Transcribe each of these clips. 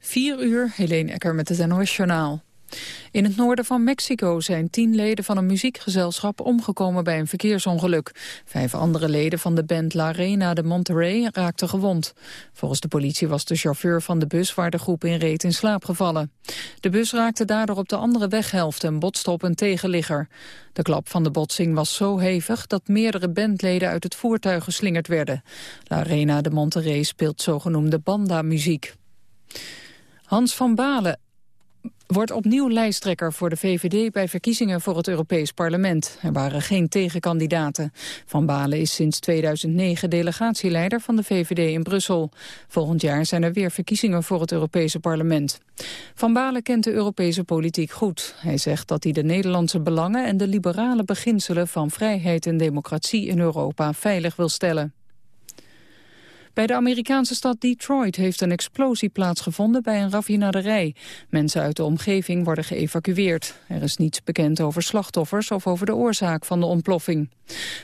4 uur, Helene Ecker met het NOS Journaal. In het noorden van Mexico zijn tien leden van een muziekgezelschap omgekomen bij een verkeersongeluk. Vijf andere leden van de band La Reina de Monterrey raakten gewond. Volgens de politie was de chauffeur van de bus waar de groep in reed in slaap gevallen. De bus raakte daardoor op de andere weghelft en botste op een tegenligger. De klap van de botsing was zo hevig dat meerdere bandleden uit het voertuig geslingerd werden. La Reina de Monterrey speelt zogenoemde banda-muziek. Hans van Balen wordt opnieuw lijsttrekker voor de VVD bij verkiezingen voor het Europees Parlement. Er waren geen tegenkandidaten. Van Balen is sinds 2009 delegatieleider van de VVD in Brussel. Volgend jaar zijn er weer verkiezingen voor het Europese Parlement. Van Balen kent de Europese politiek goed. Hij zegt dat hij de Nederlandse belangen en de liberale beginselen van vrijheid en democratie in Europa veilig wil stellen. Bij de Amerikaanse stad Detroit heeft een explosie plaatsgevonden bij een raffinaderij. Mensen uit de omgeving worden geëvacueerd. Er is niets bekend over slachtoffers of over de oorzaak van de ontploffing.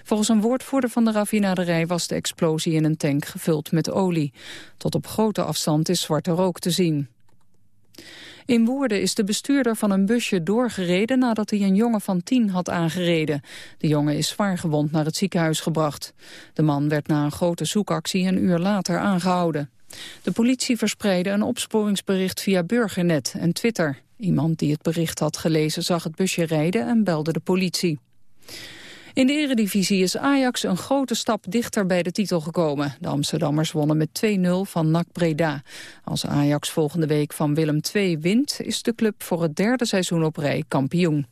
Volgens een woordvoerder van de raffinaderij was de explosie in een tank gevuld met olie. Tot op grote afstand is zwarte rook te zien. In Woerden is de bestuurder van een busje doorgereden nadat hij een jongen van tien had aangereden. De jongen is zwaar gewond naar het ziekenhuis gebracht. De man werd na een grote zoekactie een uur later aangehouden. De politie verspreidde een opsporingsbericht via Burgernet en Twitter. Iemand die het bericht had gelezen zag het busje rijden en belde de politie. In de eredivisie is Ajax een grote stap dichter bij de titel gekomen. De Amsterdammers wonnen met 2-0 van NAC Breda. Als Ajax volgende week van Willem II wint... is de club voor het derde seizoen op rij kampioen.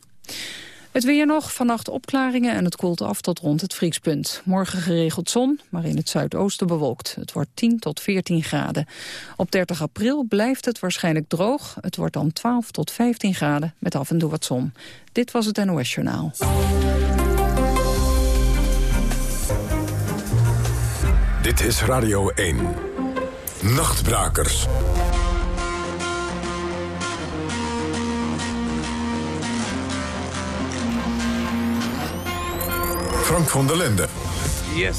Het weer nog, vannacht opklaringen en het koelt af tot rond het vriespunt. Morgen geregeld zon, maar in het zuidoosten bewolkt. Het wordt 10 tot 14 graden. Op 30 april blijft het waarschijnlijk droog. Het wordt dan 12 tot 15 graden met af en toe wat zon. Dit was het NOS Journaal. Dit is Radio 1. Nachtbrakers. Frank van der Lende. Yes.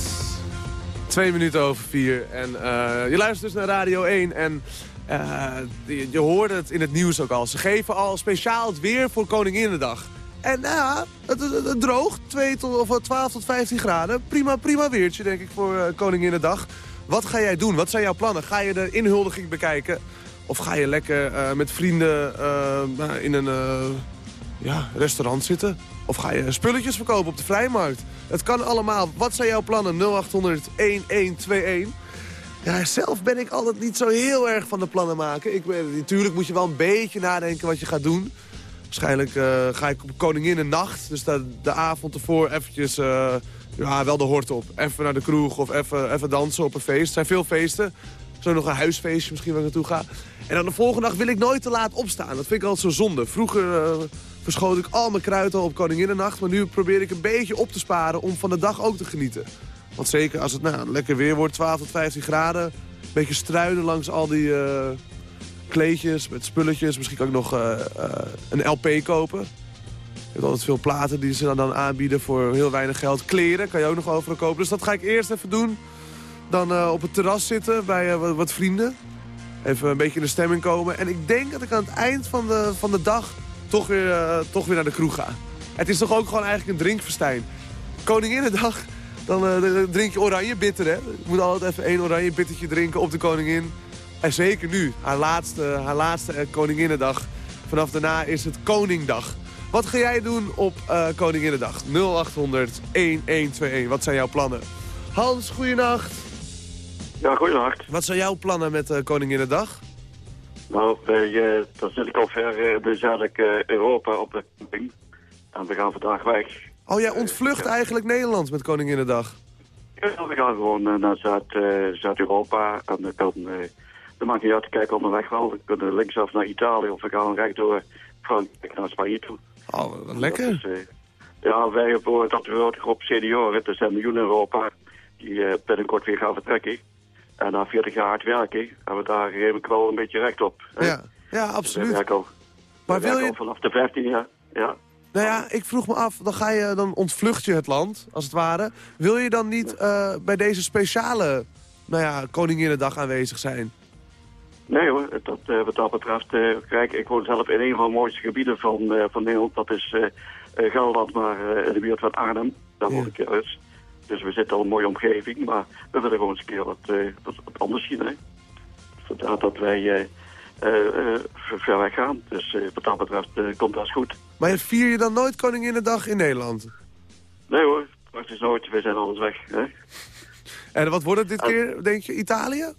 Twee minuten over vier. En uh, je luistert dus naar Radio 1 en uh, je, je, hoorde het in het nieuws ook al. Ze geven al speciaal het weer voor Koninginnedag. En nou ja, het, het, het droogt. 2 tot, of 12 tot 15 graden. Prima, prima weertje, denk ik, voor uh, Koninginnedag. Wat ga jij doen? Wat zijn jouw plannen? Ga je de inhuldiging bekijken? Of ga je lekker uh, met vrienden in een ja, restaurant zitten? Of ga je spulletjes verkopen op de vrijmarkt? Het kan allemaal. Wat zijn jouw plannen? 0800 1121. Ja, zelf ben ik altijd niet zo heel erg van de plannen maken. Ik natuurlijk moet je wel een beetje nadenken wat je gaat doen. Waarschijnlijk uh, ga ik op Koningin nacht, dus de, de avond ervoor eventjes, uh, ja, wel de hort op. Even naar de kroeg of even, even dansen op een feest. Er zijn veel feesten. Zo nog een huisfeestje misschien waar ik naartoe ga. En dan de volgende dag wil ik nooit te laat opstaan. Dat vind ik altijd zo zonde. Vroeger uh, verschoot ik al mijn kruid al op Koninginnennacht. Maar nu probeer ik een beetje op te sparen om van de dag ook te genieten. Want zeker als het nou, lekker weer wordt, 12 tot 15 graden. Een beetje struinen langs al die kleedjes met spulletjes. Misschien kan ik nog uh, uh, een LP kopen. Je hebt altijd veel platen die ze dan aanbieden voor heel weinig geld. Kleren kan je ook nog overal kopen. Dus dat ga ik eerst even doen. Dan uh, op het terras zitten bij wat, vrienden. Even een beetje in de stemming komen. En ik denk dat ik aan het eind van de, van de dag toch weer, toch weer naar de kroeg ga. Het is toch ook gewoon eigenlijk een drinkfestijn. Koninginnedag, dan drink je oranje bitter, hè. Je moet altijd even één oranje bittertje drinken op de koningin. En zeker nu, haar laatste, haar laatste Koninginnedag. Vanaf daarna is het Koningdag. Wat ga jij doen op uh, Koninginnedag? 0800 1121. Wat zijn jouw plannen? Hans, goeienacht. Ja, goeienacht. Wat zijn jouw plannen met uh, Koninginnedag? Nou, uh, dan zit ik al ver uh, zuidelijk Europa op de camping. En we gaan vandaag weg. Oh, jij ontvlucht eigenlijk Nederland met Koninginnedag? Ja, we gaan gewoon naar Zuid-Europa. en dan dan maakt niet uit, kijken onderweg wel. We kunnen linksaf naar Italië of we gaan rechtdoor Frankrijk naar Spanje toe. Oh, lekker. Is, uh, ja, wij hebben dat grote groep senioren, er zijn miljoenen Europa, die uh, binnenkort weer gaan vertrekken. En na 40 jaar hard werken, hebben we daar wel een beetje recht op. Ja, ja absoluut. Dus al, maar wil je... vanaf de 15 jaar, ja. Nou ja, ik vroeg me af, dan, ga je, dan ontvlucht je het land, als het ware. Wil je dan niet uh, bij deze speciale nou ja, Koninginnedag aanwezig zijn? Nee hoor, dat, uh, wat dat betreft, uh, kijk, ik woon zelf in een van de mooiste gebieden van, uh, van Nederland. Dat is Gelderland, maar in de buurt van Arnhem. Daar woon ik juist. Dus we zitten al een mooie omgeving, maar we willen gewoon eens een keer wat, wat, wat, anders zien. Hè. Vandaar dat wij ver weg gaan. Dus wat dat betreft komt dat goed. Maar vier je dan nooit Koninginnedag in Nederland? Nee hoor, praktisch nooit. We zijn alles weg. Hè. En wat wordt het dit keer, denk je? Italië?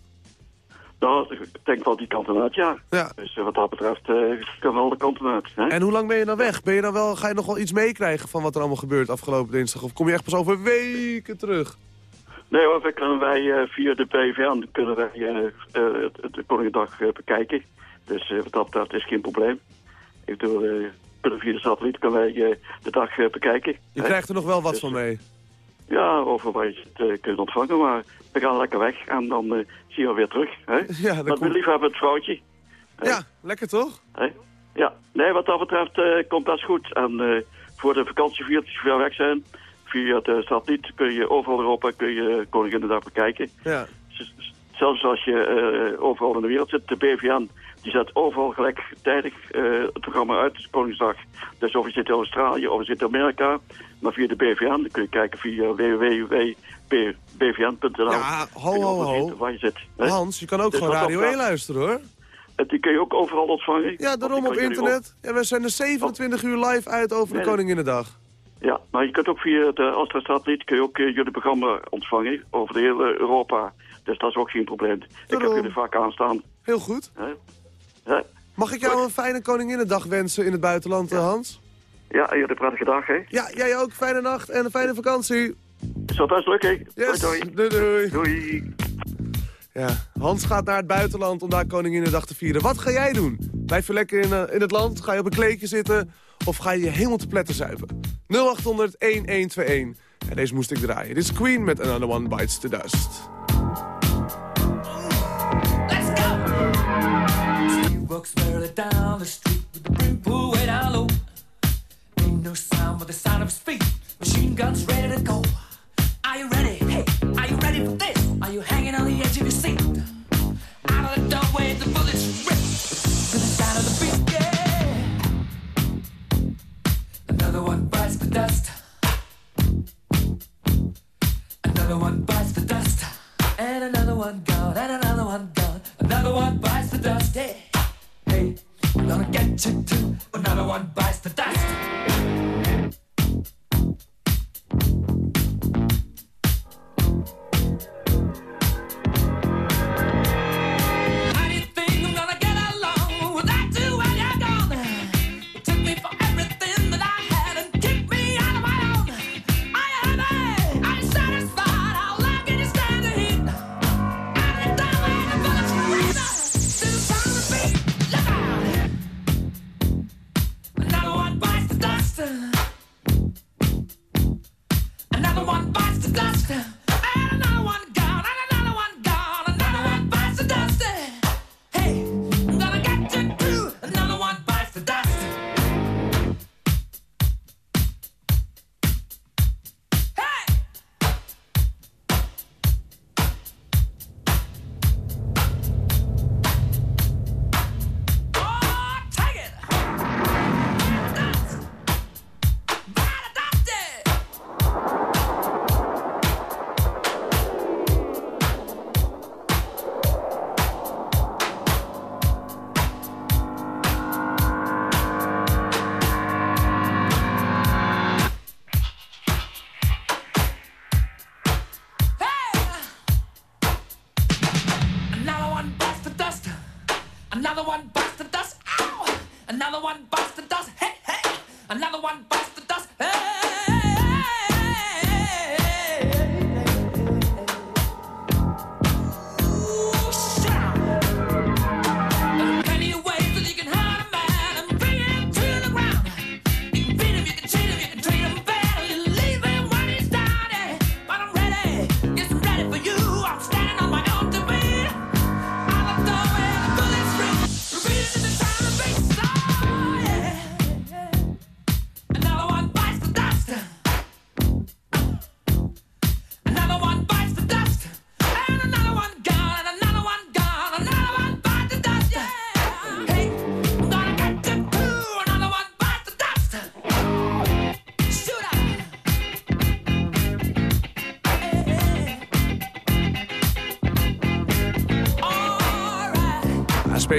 Nou, ik denk wel die kanten uit, ja. ja. Dus wat dat betreft uh, kan wel de kanten uit. Hè? En hoe lang ben je dan weg? Ben je dan wel, ga je nog wel iets meekrijgen van wat er allemaal gebeurt afgelopen dinsdag? Of kom je echt pas over weken terug? Nee hoor, kunnen wij uh, via de PVN kunnen wij uh, de Koningendag bekijken. Dus wat dat betreft is geen probleem. Ik bedoel, via de satelliet kunnen wij de dag bekijken. Je krijgt er nog wel wat dus, van mee? Ja, over waar je het kunt ontvangen, maar we gaan lekker weg en dan zien we weer terug. Hè? Ja, dat komt... het vrouwtje. Ja, lekker toch? Ja, nee, wat dat betreft uh, komt dat goed. En uh, voor de vakantievierders die ver weg zijn, via de satelliet kun je overal in Europa kun je Koninginnedag bekijken. Ja. Zelfs als je uh, overal in de wereld zit, de BVN die zet overal gelijktijdig het programma uit, Koningsdag. Dus of je zit in Australië of je zit in Amerika, maar via de BVN kun je kijken via www.bvn.nl. Ja, ho, ho, ho. Waar je zit. Hans, je kan ook dus gewoon Radio 1 luisteren, hoor. En die kun je ook overal ontvangen. Ja, daarom op internet. Ja, we zijn er 27 uur live uit over de Koninginnedag. Ja, maar je kunt ook via de Astra-satelliet kun je ook uh, jullie programma ontvangen over de hele Europa. Dus dat is ook geen probleem. Ik heb jullie vaak aanstaan. Heel goed. Mag ik jou een fijne Koninginnedag wensen in het buitenland, ja. Hans? Ja, en jullie prettige dag, hè? Ja, jij ook. Fijne nacht en een fijne vakantie. Zo, dat is leuk, hè? Yes. Doei, doei. doei, doei. Ja, Hans gaat naar het buitenland om daar Koninginnedag te vieren. Wat ga jij doen? Blijf je lekker in, uh, in het land? Ga je op een kleedje zitten? Of ga je je helemaal te pletten zuipen? 0800-1121. En deze moest ik draaien. Dit is Queen met Another One Bites the Dust. Let's go! walks down the street with the brim pulled way down low. Ain't no sound but the sound of his feet. Machine guns ready to go. Are you ready? Hey, are you ready for this? Are you hanging on the edge of your seat? Out of the doorway, the bullets rip to the sound of the beat. Yeah. Another one bites the dust. Another one bites the dust. And another one gone. And another one gone. Another one bites the dust. Hey, hey, I'm gonna get you too. Another one bites the dust.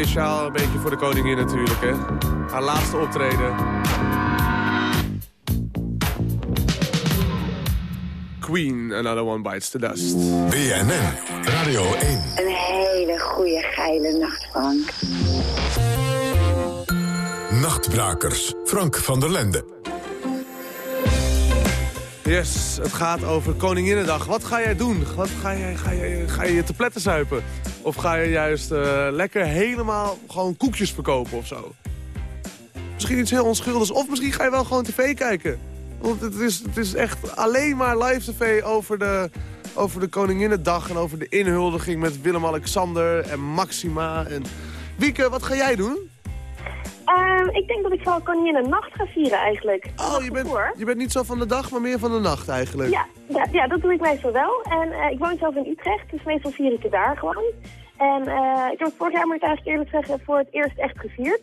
Speciaal een beetje voor de koningin natuurlijk, hè. Haar laatste optreden. Queen, Another One Bites the Dust. BNN, Radio 1. Een hele goede geile nacht, Frank. Nachtbrakers, Frank van der Lende. Yes, het gaat over Koninginnedag. Wat ga jij doen? Wat ga, jij, ga, je, ga je te pletten zuipen? Of ga je juist uh, lekker helemaal gewoon koekjes verkopen of zo? Misschien iets heel onschuldigs. Of misschien ga je wel gewoon tv kijken. Want het is, het is echt alleen maar live tv over de, over de Koninginnedag... en over de inhuldiging met Willem-Alexander en Maxima. En... Wieke, wat ga jij doen? Um, ik denk dat ik vooral koningin een nacht ga vieren eigenlijk. Oh, je bent, je bent niet zo van de dag, maar meer van de nacht eigenlijk. Ja, ja, ja dat doe ik meestal wel. En uh, ik woon zelf in Utrecht, dus meestal vier ik het daar gewoon. En uh, ik heb het vorig jaar, moet ik eigenlijk eerlijk zeggen, voor het eerst echt gevierd.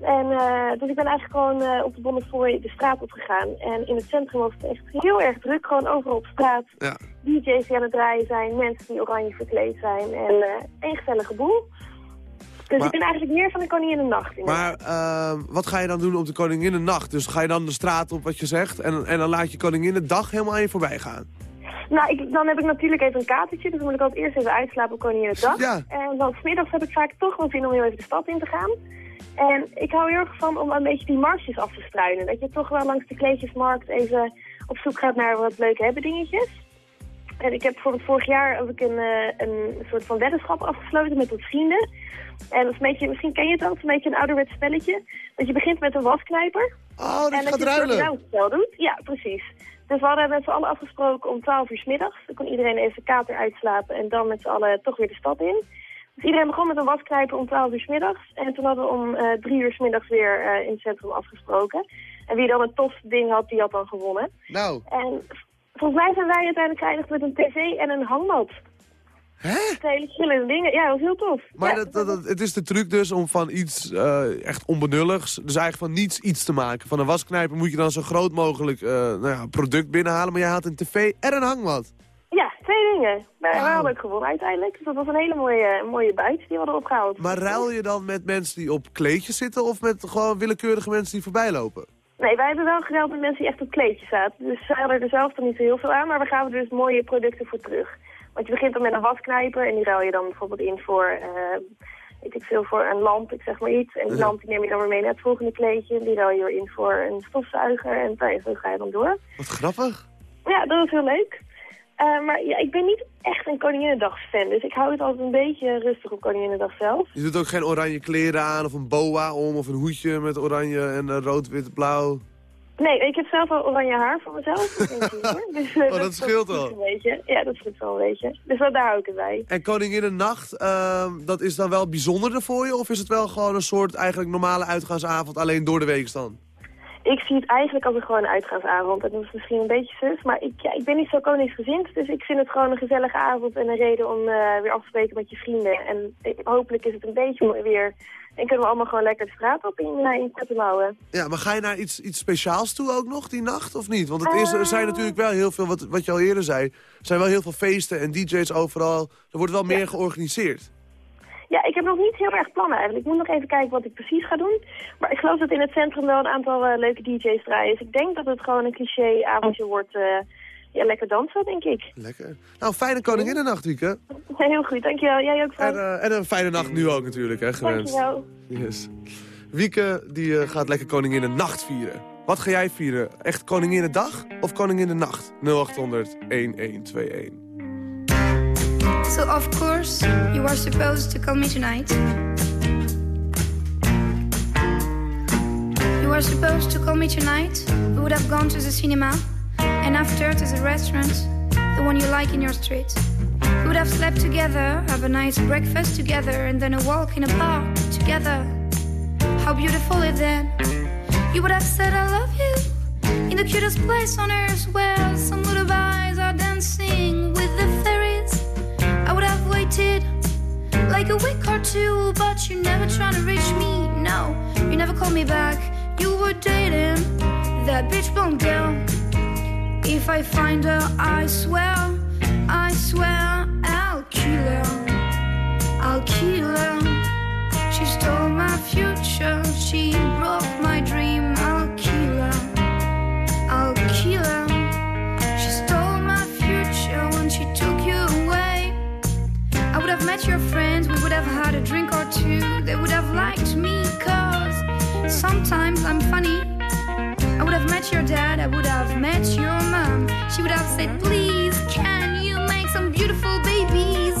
En uh, dus ik ben eigenlijk gewoon op de Bonnefoy de straat op gegaan. En in het centrum was het echt heel erg druk, gewoon overal op straat. Ja. DJ's die aan het draaien zijn, mensen die oranje verkleed zijn en een gezellige boel. Dus ik ben eigenlijk meer van de Koninginnennacht. Maar uh, wat ga je dan doen op de Koninginnennacht? Dus ga je dan de straat op wat je zegt en, en dan laat je Koninginnendag helemaal aan je voorbij gaan? Nou, ik, dan heb ik natuurlijk even een katertje, dus dan moet ik altijd eerst even uitslapen op Koninginnedag. Ja. En dan smiddags heb ik vaak toch wel zin om heel even de stad in te gaan. En ik hou heel erg van om een beetje die marsjes af te struinen. Dat je toch wel langs de kleedjesmarkt even op zoek gaat naar wat leuke hebben dingetjes. En ik heb bijvoorbeeld vorig jaar heb ik een, uh, een soort van weddenschap afgesloten met wat vrienden. En dat is een beetje, misschien ken je het ook, een beetje een ouderwets spelletje. Dat je begint met een wasknijper. Oh, dat en gaat ruilen. En dat je doet. Ja, precies. Dus we hadden met z'n allen afgesproken om 12 uur s middags. Dan kon iedereen even kater uitslapen en dan met z'n allen toch weer de stad in. Dus iedereen begon met een wasknijper om 12 uur s middags. En toen hadden we om uh, eh, 3 uur s middags weer uh, in het centrum afgesproken. En wie dan een tof ding had, die had dan gewonnen. Nou. En volgens mij zijn wij uiteindelijk geëindigd met een tv en een hangmat. Hè? Hele chillende dingen. Ja, dat was heel tof. Maar dat, dat, het is de truc dus om van iets uh, echt onbenulligs, dus eigenlijk van niets iets te maken. Van een wasknijper moet je dan zo groot mogelijk uh, nou ja, product binnenhalen, maar jij had een tv en een hangmat. Ja, twee dingen. Wij wow. hadden ook gewonnen uiteindelijk. Dus dat was een hele mooie, mooie buit die we hadden opgehaald. Maar ruil je dan met mensen die op kleedjes zitten of met gewoon willekeurige mensen die voorbij lopen? Nee, wij hebben wel gedeeld met mensen die echt op kleedjes zaten. Dus zij hadden er zelf dan niet zo heel veel aan, maar we gaven er dus mooie producten voor terug. Want je begint dan met een wasknijper en die ruil je dan bijvoorbeeld in voor, uh, weet ik veel, voor een lamp, ik zeg maar iets. En die lamp die neem je dan weer mee naar het volgende kleedje. Die ruil je weer in voor een stofzuiger en zo ga je dan door. Wat grappig. Ja, dat was heel leuk. Uh, maar ja, ik ben niet echt een Koninginnedagsfan, dus ik hou het altijd een beetje rustig op Koninginnedag zelf. Je doet ook geen oranje kleren aan of een boa om of een hoedje met oranje en uh, rood, wit, blauw? Nee, ik heb zelf al oranje haar voor mezelf. dus, uh, oh, dat, scheelt wel. Een beetje. Ja, dat scheelt wel een beetje. Dus dat, daar hou ik het bij. En Koninginnennacht, uh, dat is dan wel bijzonderder voor je? Of is het wel gewoon een soort eigenlijk normale uitgaansavond alleen door de week dan? Ik zie het eigenlijk als een gewoon uitgaansavond. Dat is misschien een beetje zus, maar ik, ja, ik ben niet zo koningsgezind. Dus ik vind het gewoon een gezellige avond en een reden om uh, weer af te spreken met je vrienden. En hopelijk is het een beetje mooi weer. En kunnen we allemaal gewoon lekker de straat op in, uh, in. Ja, maar ga je naar iets, iets speciaals toe ook nog die nacht of niet? Want het is, er zijn natuurlijk wel heel veel, wat, wat je al eerder zei... er zijn wel heel veel feesten en dj's overal. Er wordt wel meer georganiseerd. Ja, ik heb nog niet heel erg plannen eigenlijk. Ik moet nog even kijken wat ik precies ga doen. Maar ik geloof dat in het centrum wel een aantal uh, leuke DJ's draaien. Dus ik denk dat het gewoon een cliché avondje wordt. Uh, ja, lekker dansen, denk ik. Lekker. Nou, fijne Koninginnennacht, Wieke. Ja, heel goed, dankjewel. Jij ook, En, uh, en, een fijne nacht nu ook natuurlijk, hè, gewenst. Dankjewel. Yes. Wieke, die gaat lekker Koninginnennacht vieren. Wat ga jij vieren? Echt Koninginnendag of Koninginnennacht? 0800 1121. So of course you are supposed to call me tonight. You are supposed to call me tonight. We would have gone to the cinema, and after to the restaurant, the one you like in your street. We would have slept together, have a nice breakfast together, and then a walk in a park together. How beautiful it then! You would have said I love you in the cutest place on earth, where some little limited, like a wick or two, but you're never trying to reach me. No, you never called me back. You were dating that bitch blonde girl. If I find her, I swear, I swear, I'll kill her. I'll kill her. She stole my future, she broke my dream. Have had a drink or two. They would have liked me, cause sometimes I'm funny. I would have met your dad, I would have met your mom. She would have said, Please, can you make some beautiful babies?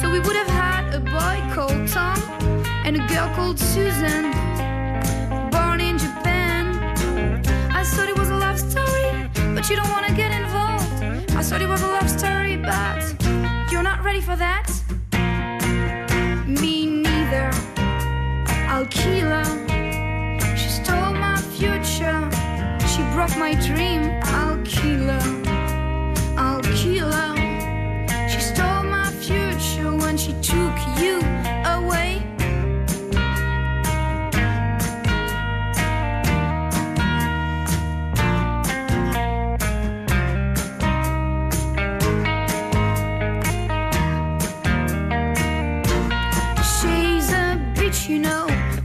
So we would have had a boy called Tom and a girl called Susan, born in Japan. I thought it was a love story, but you don't want to get involved. I thought it was a love story, but you're not ready for that. I'll. She stole my future. She broke my dream. I'll. She stole my future when she took you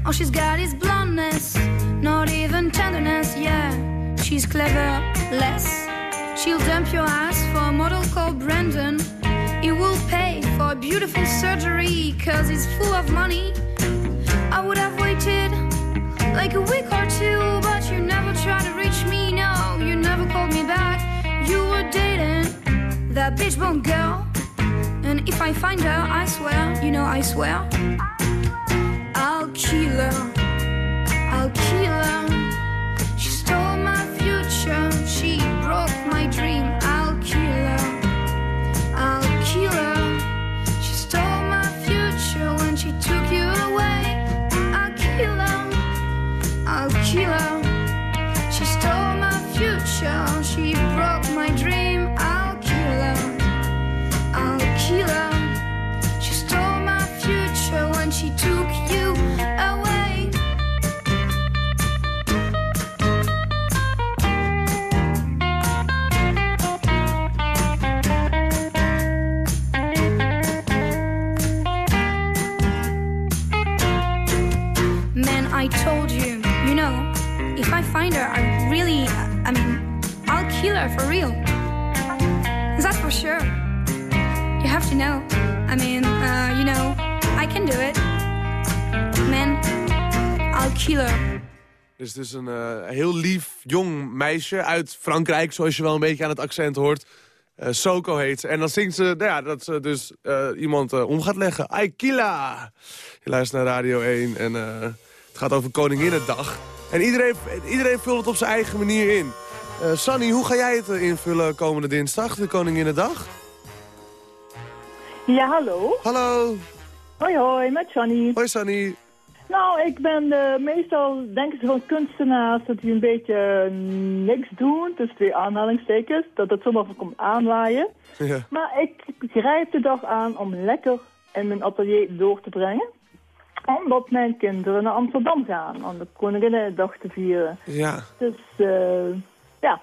All she's got is blondness, not even tenderness. Yeah, she's clever, less. She'll dump your ass for a model called Brandon. He will pay for a beautiful surgery, cause he's full of money. I would have waited like a week or two, but you never tried to reach me. No, you never called me back. You were dating that bitch bone girl. And if I find her, I swear, you know, I swear, I'll kill her. I'll kill her. She stole my future. She broke my dream. I told you, you know, if I find her, I really, I mean, I'll kill her for real. That's for sure. You have to know. I mean, uh, you know, I can do it. Man, I'll kill her. Dus is een eh, heel lief, jong meisje uit Frankrijk... zoals je wel een beetje aan het accent hoort. Eh Soko heet ze. En dan zingt ze nou ja, dat ze dus eh, iemand om gaat leggen. Aikila! Je luistert naar Radio 1 en het gaat over Koninginnedag. En iedereen, iedereen vult het op zijn eigen manier in. Eh Sunny, hoe ga jij het eh, invullen komende dinsdag, de Koninginnedag? Ja, hallo. Hallo. Hoi, hoi, met Johnny. Hoi Sunny. Nou, ik ben eh, meestal, denk ik, zo'n kunstenaars dat die een beetje niks doen, dus twee aanhalingstekens, dat het zomaar voor komt aanwaaien. Ja. Maar ik grijp de dag aan om lekker in mijn atelier door te brengen. Omdat mijn kinderen naar Amsterdam gaan om de Koninginnedag te vieren. Ja. Dus, eh, ja.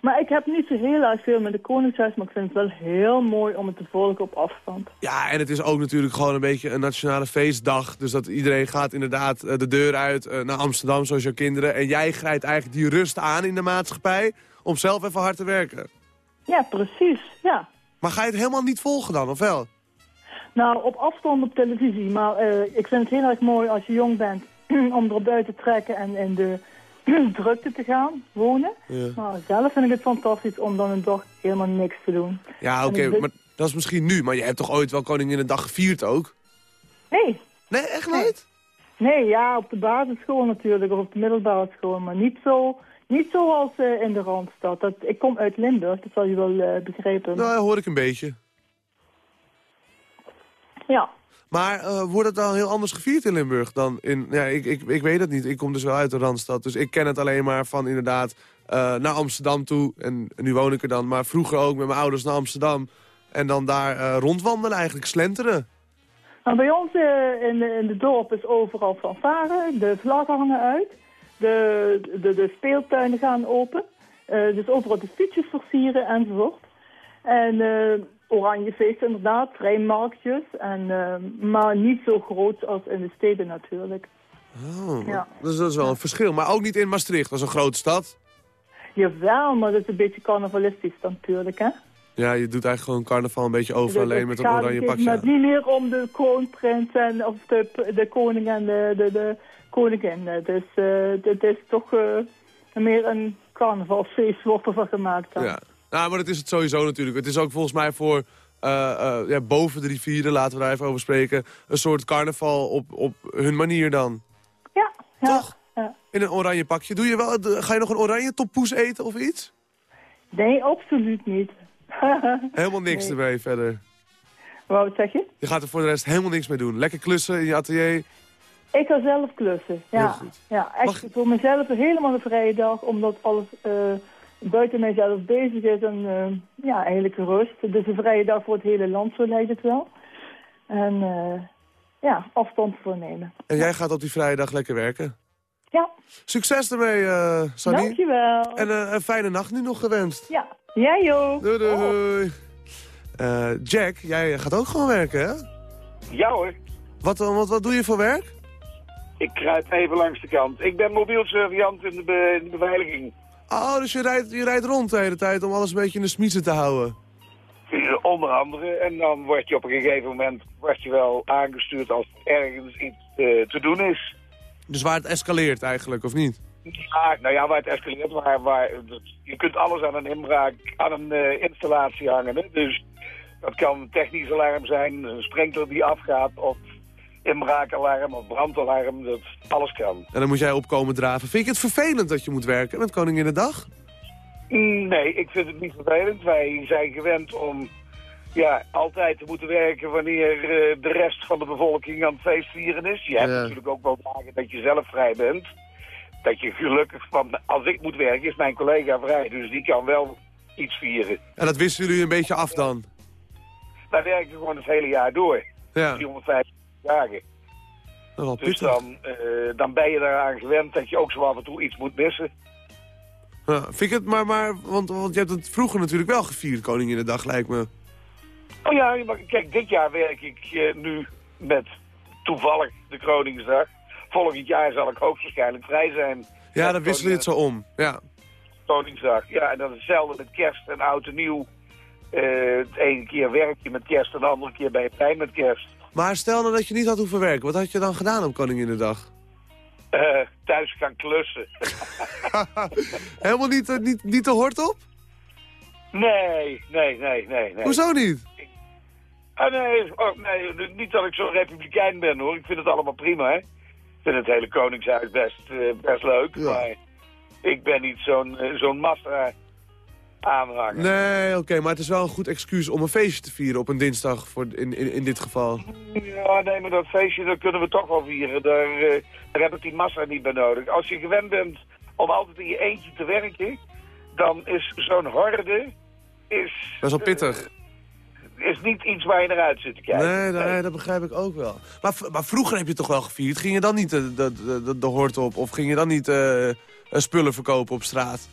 Maar ik heb niet zo heel erg veel met de Koningshuis, maar ik vind het wel heel mooi om het te volgen op afstand. Ja, en het is ook natuurlijk gewoon een beetje een nationale feestdag. Dus dat iedereen gaat inderdaad eh, de deur uit eh, naar Amsterdam, zoals jouw kinderen. En jij grijpt eigenlijk die rust aan in de maatschappij om zelf even hard te werken. Ja, precies, ja. Maar ga je het helemaal niet volgen dan, of wel? Nou, op afstand op televisie. Maar eh, ik vind het heel erg mooi als je jong bent om erop uit te trekken en in de drukte te gaan wonen. Ja, Maar zelf vind ik het fantastisch om dan een dag helemaal niks te doen. ja oké, maar dat is misschien nu. Maar je hebt toch ooit wel Koninginnedag gevierd ook? Nee, Nee, echt nooit? nee, ja, op de basisschool natuurlijk, of op de middelbare school. Maar niet zo, niet zoals eh, in de Randstad. Dat, ik kom uit Limburg, dat zal je wel eh, begrijpen. Nou, hoor ik een beetje. Ja. Maar eh, wordt het dan heel anders gevierd in Limburg dan in... Ja, ik, ik, ik weet het niet. Ik kom dus wel uit de Randstad. Dus ik ken het alleen maar van inderdaad eh, naar Amsterdam toe. En nu woon ik er dan. Maar vroeger ook met mijn ouders naar Amsterdam. En dan daar eh, rondwandelen eigenlijk, slenteren. Nou, bij ons in, de, in de dorp is overal fanfare, de vlaggen hangen uit, de, de, de speeltuinen gaan open, dus overal de fietsjes versieren enzovoort. En eh oranje feesten inderdaad, vrijmarktjes, en, eh, maar niet zo groot als in de steden natuurlijk. Oh, Ja. dus dat is wel een verschil. Maar ook niet in Maastricht, dat is een grote stad. Jawel, maar dat is een beetje carnavalistisch natuurlijk, hè? Ja, je doet eigenlijk gewoon carnaval een beetje over alleen met een oranje pakje. Het gaat niet meer om de kroonprins en of de, de koning en de, de, de koningin. Het is, uh, het is toch uh, meer een carnavalfeest wordt ervan gemaakt. Dan. Ja. Nou, maar dat is het sowieso natuurlijk. Het is ook volgens mij voor uh, ja, boven de rivieren, laten we daar even over spreken... een soort carnaval op, op hun manier dan. Ja. ja Toch? Ja. In een oranje pakje. Doe je wel, ga je nog een oranje toppoes eten of iets? Nee, absoluut niet. helemaal niks erbij verder? Wat zeg je? Je gaat er voor de rest helemaal niks mee doen. Lekker klussen in je atelier. Ik ga zelf klussen, ja. Ja, echt voor mezelf helemaal een vrije dag, omdat alles uh, buiten mijzelf bezig is en uh, ja, eigenlijk rust. Dus een vrije dag voor het hele land, zo lijkt het wel. En uh, ja, afstand voornemen. En jij gaat op die vrije dag lekker werken? Ja. Succes ermee, uh, Sunny. Dankjewel. En een fijne nacht nu nog gewenst. Ja, jij joh. Doei doei. Uh, Jack, jij gaat ook gewoon werken, hè? Ja hoor. Wat, wat, wat doe je voor werk? Ik kruip even langs de kant. Ik ben mobiel surveillant in de, in de beveiliging. Oh, dus je rijdt, je rijdt rond de hele tijd om alles een beetje in de smiezen te houden? Onder andere. En dan word je op een gegeven moment word je wel aangestuurd als ergens iets uh, te doen is. Dus waar het escaleert eigenlijk, of niet? Ja, nou ja, waar het escaleert, waar, waar, je kunt alles aan een inbraak, aan een uh, installatie hangen. Hè? Dus dat kan een technisch alarm zijn, een sprenkler die afgaat, of inbraakalarm of brandalarm, dat alles kan. En dan moet jij opkomen draven. Vind je het vervelend dat je moet werken met Koninginnedag? Mm, nee, ik vind het niet vervelend. Wij zijn gewend om ja, altijd te moeten werken wanneer uh, de rest van de bevolking aan het feest vieren is. Je hebt natuurlijk ook wel dagen dat je zelf vrij bent. Dat je gelukkig, want als ik moet werken is mijn collega vrij, dus die kan wel iets vieren. En dat wisten jullie een beetje af dan? Wij werken gewoon het hele jaar door. Ja. 350 dagen. dus dan, uh, dan ben je eraan gewend dat je ook zo af en toe iets moet missen. Ja, vind ik het maar, maar want, want je hebt het vroeger natuurlijk wel gevierd, Koninginnedag, lijkt me. Oh ja, maar kijk, dit jaar werk ik uh, nu met toevallig de Koningsdag. Volgend jaar zal ik ook waarschijnlijk vrij zijn. Ja, dan wisselen je het zo om, ja. Koningsdag, ja, en dat is hetzelfde met kerst en oud en nieuw. Uh, het ene keer werk je met kerst en de andere keer ben je vrij met kerst. Maar stel nou dat je niet had hoeven werken, wat had je dan gedaan op Koninginnedag? Uh, thuis gaan klussen. Helemaal niet, uh, niet, niet de hort op? Nee, nee, nee, nee. nee. Hoezo niet? Ah, nee, oh, nee, niet dat ik zo'n republikein ben hoor. Ik vind het allemaal prima, hè. Ik vind het hele Koningshuis best, uh, best leuk, ja. maar ik ben niet zo'n zo'n massa Nee, oké, maar het is wel een goed excuus om een feestje te vieren op een dinsdag voor, in, in, in dit geval. Ja, nee, maar dat feestje dat kunnen we toch wel vieren. Daar, uh, daar heb ik die massa niet bij nodig. Als je gewend bent om altijd in je eentje te werken, dan is zo'n horde... Is, dat is wel pittig. Uh, is niet iets waar je naar uit zit te kijken. Nee, nee, nee, dat begrijp ik ook wel. Maar, maar vroeger heb je toch wel gevierd? Ging je dan niet de, de, de, de hort op? Of ging je dan niet uh, spullen verkopen op straat?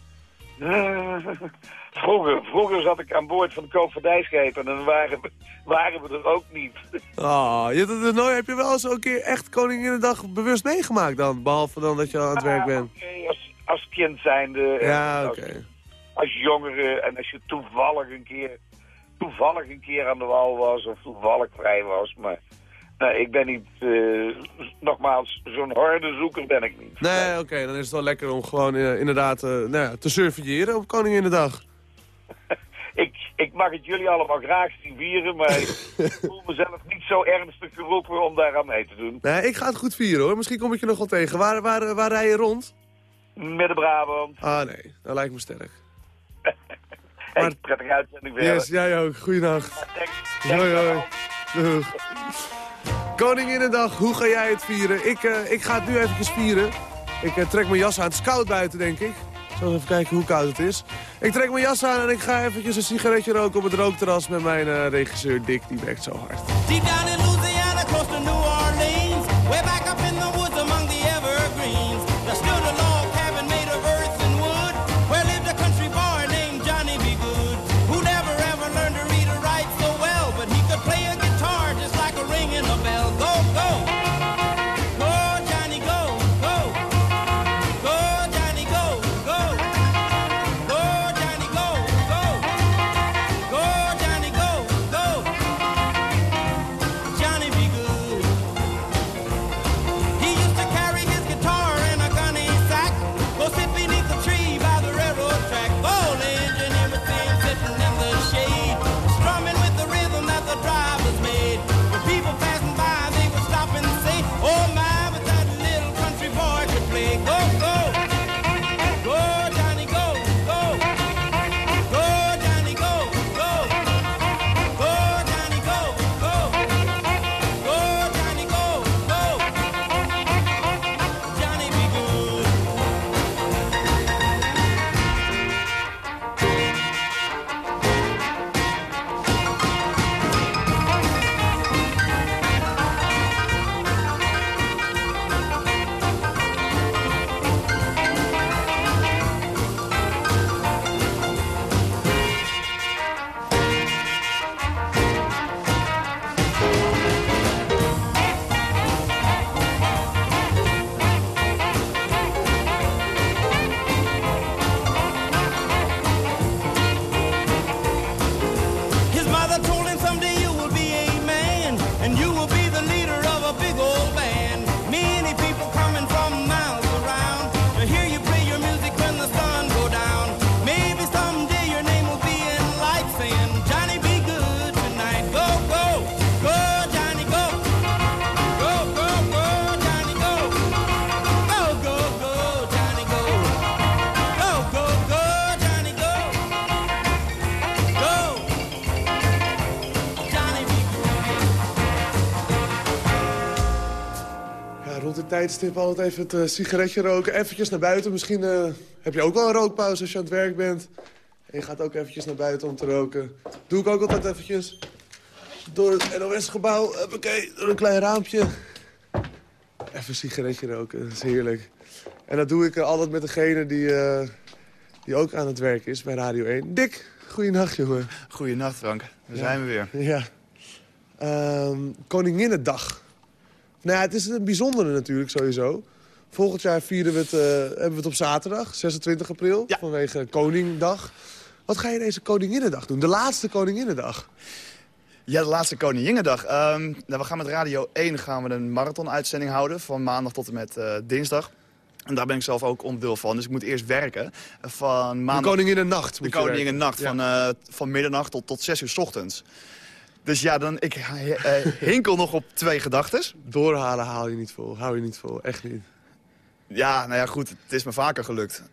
Vroeger, vroeger zat ik aan boord van de koopvaardijschepen en dan waren we, waren we er ook niet. Oh, je, nooit, heb je wel eens een keer echt Koninginnedag bewust meegemaakt dan? Behalve dan dat je aan het werk bent. Okay, als, als kind zijnde. Ja, oké. Okay. Als, als jongere en als je toevallig een keer toevallig een keer aan de wal was of toevallig vrij was. Maar nee, ik ben niet, uh, nogmaals, zo'n hordezoeker ben ik niet. Nee, oké, okay, dan is het wel lekker om gewoon uh, inderdaad uh, nou ja, te surveilleren op Koninginnedag. ik, ik mag het jullie allemaal graag zien vieren, maar ik voel mezelf niet zo ernstig geroepen om daar aan mee te doen. Nee, ik ga het goed vieren hoor. Misschien kom ik je nog wel tegen. Waar, waar, waar rij je rond? Midden-Brabant. Ah nee, dat lijkt me sterk. hey, maar... prettig uitzending verder. Yes, jij ook. Goeiedag. Hoi, hoi. Doeg. Koninginnedag, hoe ga jij het vieren? Ik, uh, ik ga het nu eventjes vieren. Ik uh, trek mijn jas aan. Het is koud buiten, denk ik. Zal even kijken hoe koud het is. Ik trek mijn jas aan en ik ga eventjes een sigaretje roken op het rookterras met mijn uh, regisseur Dick. Die werkt zo hard. Deep down in Louisiana, close to New Orleans. Back up tijdstip altijd even het uh, sigaretje roken. Eventjes naar buiten. Misschien uh, heb je ook wel een rookpauze als je aan het werk bent. En je gaat ook eventjes naar buiten om te roken. Doe ik ook altijd eventjes. Door het NOS-gebouw. Oké, door een klein raampje. Even een sigaretje roken, dat is heerlijk. En dat doe ik uh, altijd met degene die, die ook aan het werk is bij Radio 1. Dick, goeienacht, jongen. Goeienacht, Frank. Daar zijn we weer. Ja. Um, Koninginnedag. Nou ja, het is een bijzondere natuurlijk sowieso. Volgend jaar vieren we het, uh, hebben we het op zaterdag, 26 april, vanwege Koningdag. Wat ga je deze Koninginnedag doen? De laatste Koninginnedag? Ja, de laatste Koninginnedag. Um, nou, we gaan met Radio 1 gaan we een marathon-uitzending houden... van maandag tot en met uh, dinsdag. En daar ben ik zelf ook onderdeel van. Dus ik moet eerst werken. Van maandag... De Koninginnennacht. De Koninginnennacht, ja. van, uh, van middernacht tot, tot 6 uur s ochtends. Dus ja, dan, ik uh, hinkel nog op twee gedachten. Doorhalen haal je niet vol, hou je niet vol, echt niet. Ja, nou ja, goed, het is me vaker gelukt.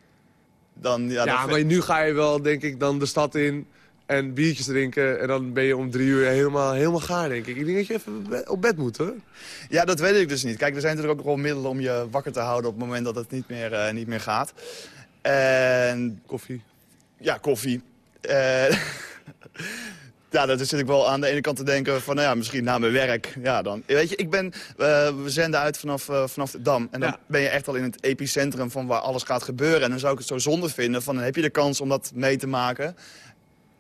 Dan, ja, ja maar nu ga je wel, denk ik, dan de stad in en biertjes drinken. En dan ben je om drie uur helemaal, helemaal gaar, denk ik. Ik denk dat je even op bed moet, hoor. Ja, dat weet ik dus niet. Kijk, er zijn natuurlijk ook wel middelen om je wakker te houden... op het moment dat het niet meer, uh, niet meer gaat. En... Koffie. Ja, koffie. Uh... Ja, dat zit ik wel aan de ene kant te denken van, nou ja, misschien na mijn werk. Ja, dan. Weet je, ik ben, uh, we zenden uit vanaf, uh, vanaf de Dam. En dan ben je echt al in het epicentrum van waar alles gaat gebeuren. En dan zou ik het zo zonde vinden van, dan heb je de kans om dat mee te maken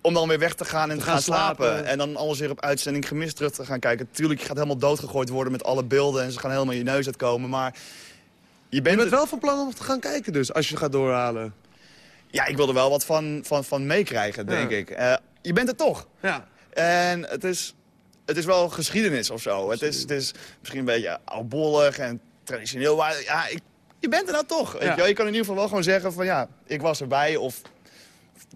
om dan weer weg te gaan en te, gaan, slapen. En dan alles weer op uitzending gemist terug te gaan kijken. Tuurlijk, je gaat helemaal doodgegooid worden met alle beelden... en ze gaan helemaal in je neus uitkomen, maar... Je bent, je bent wel van plan om te gaan kijken dus, als je gaat doorhalen. Ja, ik wil er wel wat van, van, van meekrijgen, denk ik. Uh, je bent er toch. Ja. En het is, het is wel geschiedenis of zo. Het is, het is misschien een beetje oudbollig en traditioneel. Maar ja, ik, je bent er nou toch. Ja. Je, je, kan in ieder geval wel gewoon zeggen van ja, ik was erbij. Of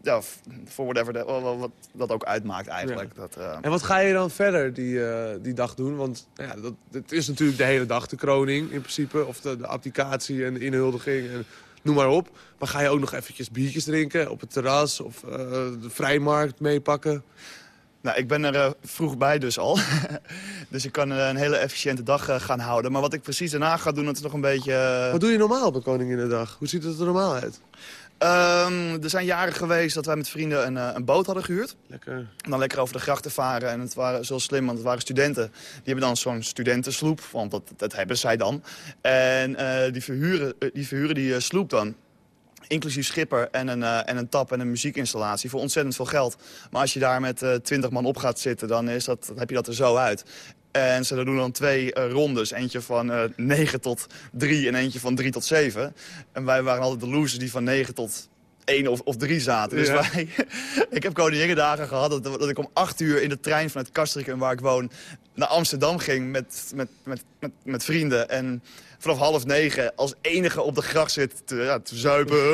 ja, voor whatever dat, wat dat ook uitmaakt eigenlijk. Dat, uh... En wat ga je dan verder die, uh, die dag doen? Want ja, dat, het is natuurlijk de hele dag de kroning in principe. Of de, de applicatie en de inhuldiging. En noem maar op. Maar ga je ook nog eventjes biertjes drinken op het terras of uh, de vrijmarkt meepakken? Nou, ik ben er uh, vroeg bij dus al. dus ik kan uh, een hele efficiënte dag gaan houden. Maar wat ik precies daarna ga doen, dat is nog een beetje... Wat doe je normaal op een Koninginnedag? Hoe ziet het er normaal uit? Um, er zijn jaren geweest dat wij met vrienden een, een boot hadden gehuurd. Lekker. En dan lekker over de grachten varen. En het waren zo slim, want het waren studenten. Die hebben dan zo'n studentensloep, want dat, dat hebben zij dan. En die verhuren die, verhuren die sloep dan inclusief schipper en een, en een tap en een muziekinstallatie... voor ontzettend veel geld. Maar als je daar met 20 man op gaat zitten, dan, is dat, dan heb je dat er zo uit. En ze doen dan twee uh, rondes. Eentje van uh, 9 tot 3 en eentje van 3 tot 7. En wij waren altijd de losers die van 9 tot 1 of, of 3 zaten. Dus ja. wij, ik heb Koninginnedagen gehad dat, dat ik om 8 uur in de trein vanuit Castricum, waar ik woon, naar Amsterdam ging met, met, met, met, met vrienden. En vanaf half negen als enige op de gracht zit te, ja, te zuipen.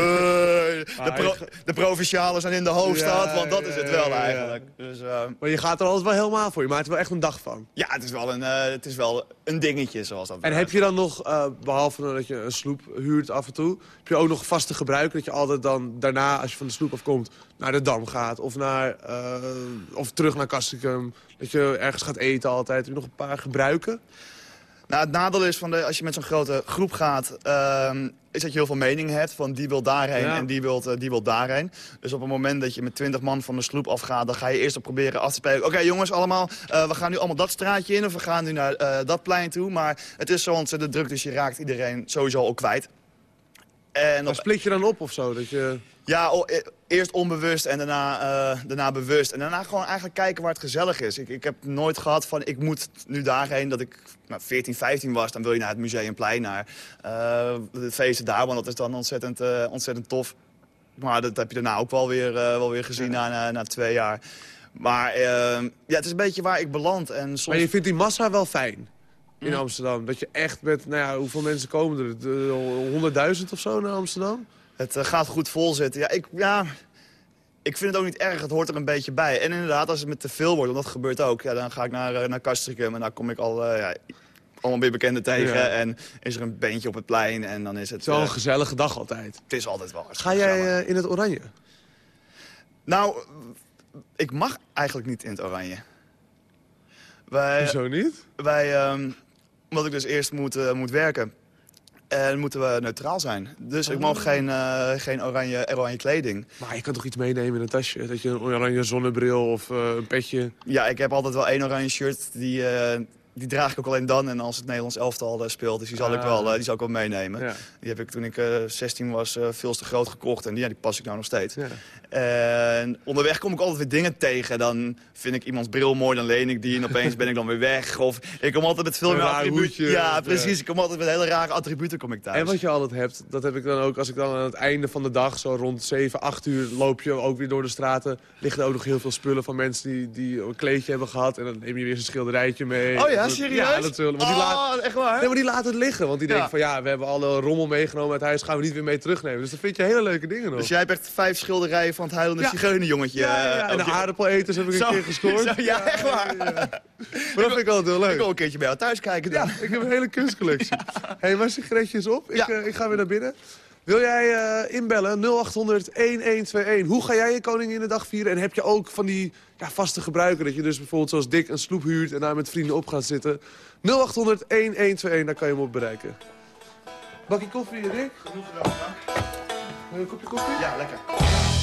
De, pro, de provincialen zijn in de hoofdstad, want dat is het wel eigenlijk. Dus, uh, maar je gaat er altijd wel helemaal voor. Je maakt er wel echt een dag van. Ja, het is wel een, uh, het is wel een dingetje zoals dat En heb je dan nog, uh, behalve dat je een sloep huurt af en toe... heb je ook nog vaste gebruiken dat je altijd dan daarna, als je van de sloep afkomt... naar de Dam gaat of, naar, of terug naar Castricum. Dat je ergens gaat eten altijd. Heb je nog een paar gebruiken? Nou, het nadeel is van de, als je met zo'n grote groep gaat, uh, is dat je heel veel mening hebt. Van die wil daarheen ja. en die wil, uh, die wil daarheen. Dus op het moment dat je met 20 man van de sloep afgaat, dan ga je eerst op proberen af te spelen. Oké okay, jongens, allemaal, uh, we gaan nu allemaal dat straatje in of we gaan nu naar uh, dat plein toe. Maar het is zo ontzettend druk, dus je raakt iedereen sowieso al kwijt. En maar split je dan op of zo? Dat je... Ja, eerst onbewust en daarna, uh, daarna bewust. En daarna gewoon eigenlijk kijken waar het gezellig is. Ik, ik heb nooit gehad van ik moet nu daarheen dat ik nou, 14, 15 was. Dan wil je naar het Museumplein, naar uh, de feesten daar. Want dat is dan ontzettend, uh, ontzettend tof. Maar dat heb je daarna ook wel weer, wel weer gezien ja. na, na, twee jaar. Maar ja, het is een beetje waar ik beland. En soms... Maar je vindt die massa wel fijn? in mm. Amsterdam? Dat je echt met, nou ja, hoeveel mensen komen er? 100.000 of zo naar Amsterdam? Het gaat goed vol zitten. Ja, ik, ja, ik vind het ook niet erg, het hoort er een beetje bij. En inderdaad, als het met te veel wordt, want dat gebeurt ook... Ja, dan ga ik naar, uh, naar Castricum en dan kom ik al uh, ja, allemaal weer bekenden tegen. En is er een beentje op het plein en dan is het... Zo'n uh, gezellige dag altijd. Het is altijd wel Ga jij in het oranje? Nou, ik mag eigenlijk niet in het oranje. Wij, Hoezo niet? Wij, um, omdat ik dus eerst moet, moet werken. En moeten we neutraal zijn. Dus ik mag oh. geen, uh, geen oranje, oranje kleding. Maar je kan toch iets meenemen in een tasje? Dat je een oranje zonnebril of uh, een petje... Ja, ik heb altijd wel één oranje shirt. Die, uh, die draag ik ook alleen dan en als het Nederlands elftal uh, speelt. Dus die zal, ik, wel, uh, die zal ik wel meenemen. Die heb ik toen ik 16 was veel te groot gekocht. En die, ja, die pas ik nou nog steeds. Ja. En onderweg kom ik altijd weer dingen tegen. Dan vind ik iemands bril mooi, dan leen ik die en opeens ben ik dan weer weg. Of ik kom altijd met veel meer attributen. Ja, precies. Ik kom altijd met hele rare attributen kom ik thuis. En wat je altijd hebt, dat heb ik dan ook als ik dan aan het einde van de dag, zo rond 7, 8 uur, loop je ook weer door de straten. Liggen er ook nog heel veel spullen van mensen die, die een kleedje hebben gehad. En dan neem je weer een schilderijtje mee. Oh ja, serieus? Ja, dat zullen. Want die oh, echt waar? Nee, maar die laten het liggen. Want die denken van ja, we hebben alle rommel meegenomen uit huis, gaan we niet weer mee terugnemen. Dus dan vind je hele leuke dingen nog. Dus jij hebt echt vijf schilderijen van het huilende ja. zigeunerjongetje. Ja, ja, ja. En de aardappeleters heb ik een keer gescoord. ja, echt waar. Maar dat vind ik altijd heel leuk. Ik wil een keertje bij jou thuis kijken dan. Ja, ik heb een hele kunstcollectie. Hé, hey, maar sigaretjes op. Ik, uh, ik ga weer naar binnen. Wil jij uh, inbellen 0800 1121? Hoe ga jij je Koninginnedag vieren? En heb je ook van die ja, vaste gebruiken... dat je dus bijvoorbeeld zoals Dick een sloep huurt... en daar met vrienden op gaat zitten? 0800 1121, daar kan je hem op bereiken. Bakje koffie, Dick? Genoeg gedaan, dank. Wil je een kopje koffie? Ja, lekker.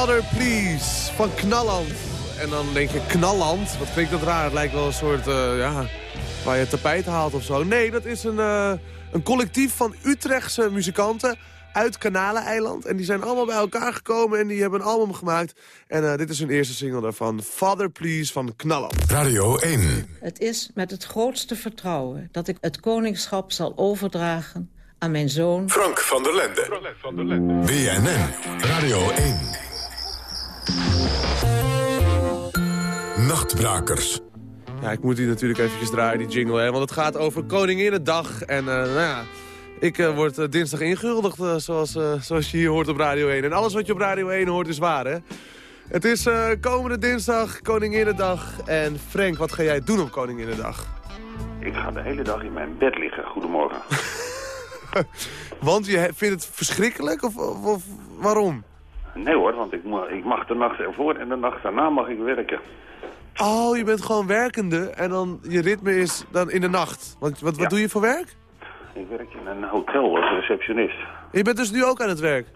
Father Please van Knalland. En dan denk je Knalland, wat klinkt dat raar? Het lijkt wel een soort, uh, ja, waar je tapijt haalt of zo. Nee, dat is een, uh, een collectief van Utrechtse muzikanten uit Kanaleneiland. En die zijn allemaal bij elkaar gekomen en die hebben een album gemaakt. En uh, dit is hun eerste single daarvan. Father Please van Knalland. Radio 1. Het is met het grootste vertrouwen dat ik het koningschap zal overdragen aan mijn zoon... Frank van der Lende. Frank van der Lende. BNN. Radio 1. Nachtbrakers. Ja, ik moet die natuurlijk eventjes draaien, die jingle, hè, want het gaat over Koninginnedag. En uh, nou ja, ik uh, word uh, dinsdag ingehuldigd, zoals, zoals je hier hoort op Radio 1. En alles wat je op Radio 1 hoort is waar, hè? Het is komende dinsdag, Koninginnedag. En Frank, wat ga jij doen op Koninginnedag? Ik ga de hele dag in mijn bed liggen. Goedemorgen. want je vindt het verschrikkelijk, of, of, of waarom? Nee hoor, want ik, ik mag de nacht ervoor en de nacht daarna mag ik werken. Oh, je bent gewoon werkende en dan je ritme is dan in de nacht. Want wat, wat doe je voor werk? Ik werk in een hotel als receptionist. Je bent dus nu ook aan het werk?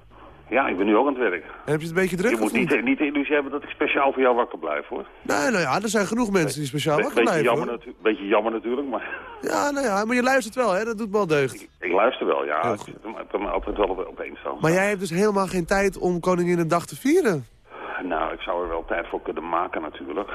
Ja, ik ben nu ook aan het werk. En heb je het een beetje druk? Je moet niet, niet de illusie hebben dat ik speciaal voor jou wakker blijf, hoor. Nee, nou ja, er zijn genoeg mensen die speciaal wakker beetje blijven. Jammer natu beetje jammer natuurlijk, maar... Ja, nou ja, maar je luistert wel, hè? Dat doet wel deugd. Ik, ik luister wel, ja. Zit me altijd wel op, één staan. Maar jij hebt dus helemaal geen tijd om dag te vieren? Nou, ik zou er wel tijd voor kunnen maken natuurlijk.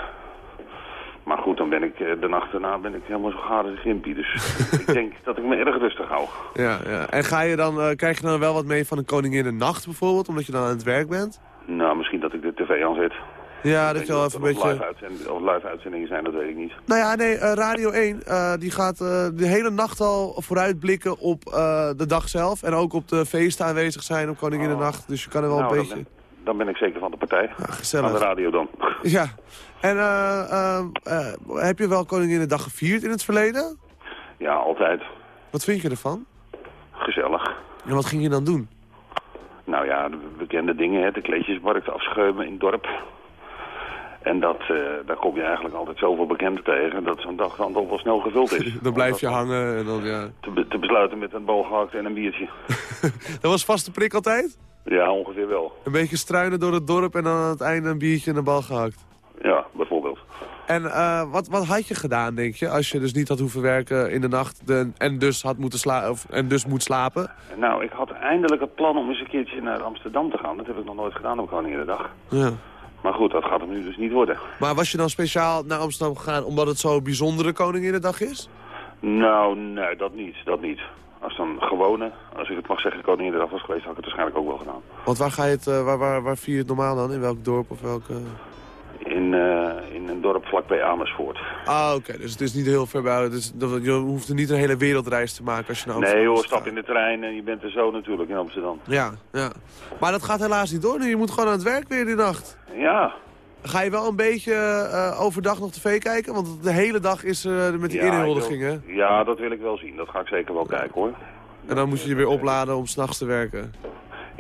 Maar goed, dan ben ik eh, de nacht daarna ben ik helemaal zo gaar als een gimpie. Dus ik denk dat ik me erg rustig hou. Ja, ja. En ga je dan, uh, krijg je dan wel wat mee van een koningin de nacht bijvoorbeeld, omdat je dan aan het werk bent? Nou, misschien dat ik de tv aanzet. Ja, dat je wel even een beetje... Live uitzendingen, of live uitzendingen zijn, dat weet ik niet. Nou ja, nee, uh, Radio 1 uh, die gaat de hele nacht al vooruitblikken op de dag zelf. En ook op de feesten aanwezig zijn op Koningin de oh. Nacht. Dus je kan er wel nou, een beetje... Dan ben, dan ben, ik zeker van de partij. Ja, gezellig. Aan de radio dan. Ja. En uh, uh, heb je wel Koninginnedag gevierd in het verleden? Ja, altijd. Wat vind je ervan? Gezellig. En wat ging je dan doen? Nou ja, de bekende dingen, hè, de kleedjesmarkt afschuimen in het dorp. En dat, uh, daar kom je eigenlijk altijd zoveel bekenden tegen... dat zo'n dag dan toch wel snel gevuld is. dan blijf je hangen en dan, ja... Te, te besluiten met een bal gehakt en een biertje. dat was vaste prik altijd? Ja, ongeveer wel. Een beetje struinen door het dorp en dan aan het einde een biertje en een bal gehakt. Ja, bijvoorbeeld. En uh, wat, wat had je gedaan, denk je, als je dus niet had hoeven werken in de nacht de, en, dus had moeten sla of, en dus moet slapen? Nou, ik had eindelijk het plan om eens een keertje naar Amsterdam te gaan. Dat heb ik nog nooit gedaan op dag. Ja. Maar goed, dat gaat hem nu dus niet worden. Maar was je dan speciaal naar Amsterdam gegaan omdat het zo'n bijzondere dag is? Nou, nee, dat niet, dat niet. Als dan gewone, als ik het mag zeggen, dag was geweest, had ik het waarschijnlijk ook wel gedaan. Want waar, ga je het, uh, waar, waar, waar vier je het normaal dan? In welk dorp of welke... In, uh, in een dorp vlakbij Amersfoort. Ah, oké. Dus het is niet heel ver bij. Dus, je hoeft er niet een hele wereldreis te maken als je naar Amsterdam Nee hoor, stap in de trein en je bent er zo natuurlijk in Amsterdam. Ja, ja. Maar dat gaat helaas niet door nu. Je moet gewoon aan het werk weer die nacht. Ja. Ga je wel een beetje uh, overdag nog tv kijken? Want de hele dag is uh, met die ja, inhuldigingen. Ja, dat wil ik wel zien. Dat ga ik zeker wel kijken hoor. En dan moet je je weer opladen om s'nachts te werken.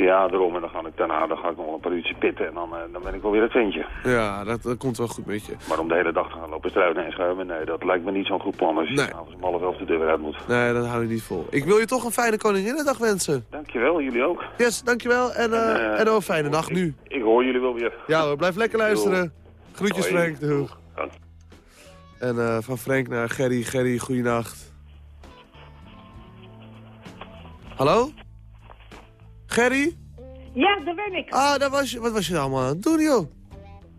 Ja, daarom. En dan ga ik daarna dan ga ik nog een paar uurtjes pitten en dan, uh, dan ben ik wel weer het ventje. Ja, dat, dat, komt wel goed met je. Maar om de hele dag te gaan lopen struinen en schuimen, nee, dat lijkt me niet zo'n goed plan als je nee. avonds om half elf de deur uit moet. Nee, dat hou ik niet vol. Ik wil je toch een fijne Koninginnedag wensen. Dankjewel, jullie ook. Yes, dankjewel. En, uh, en, uh, en een fijne nacht nu. Ik, hoor jullie wel weer. Ja hoor, blijf lekker luisteren. Groetjes Hoi. Frank, doeg. En van Frank naar Gerry. Gerry, goeienacht. Hallo? Gerry? Ja, daar ben ik. Ah, daar was je, wat was je nou allemaal aan het doen, joh?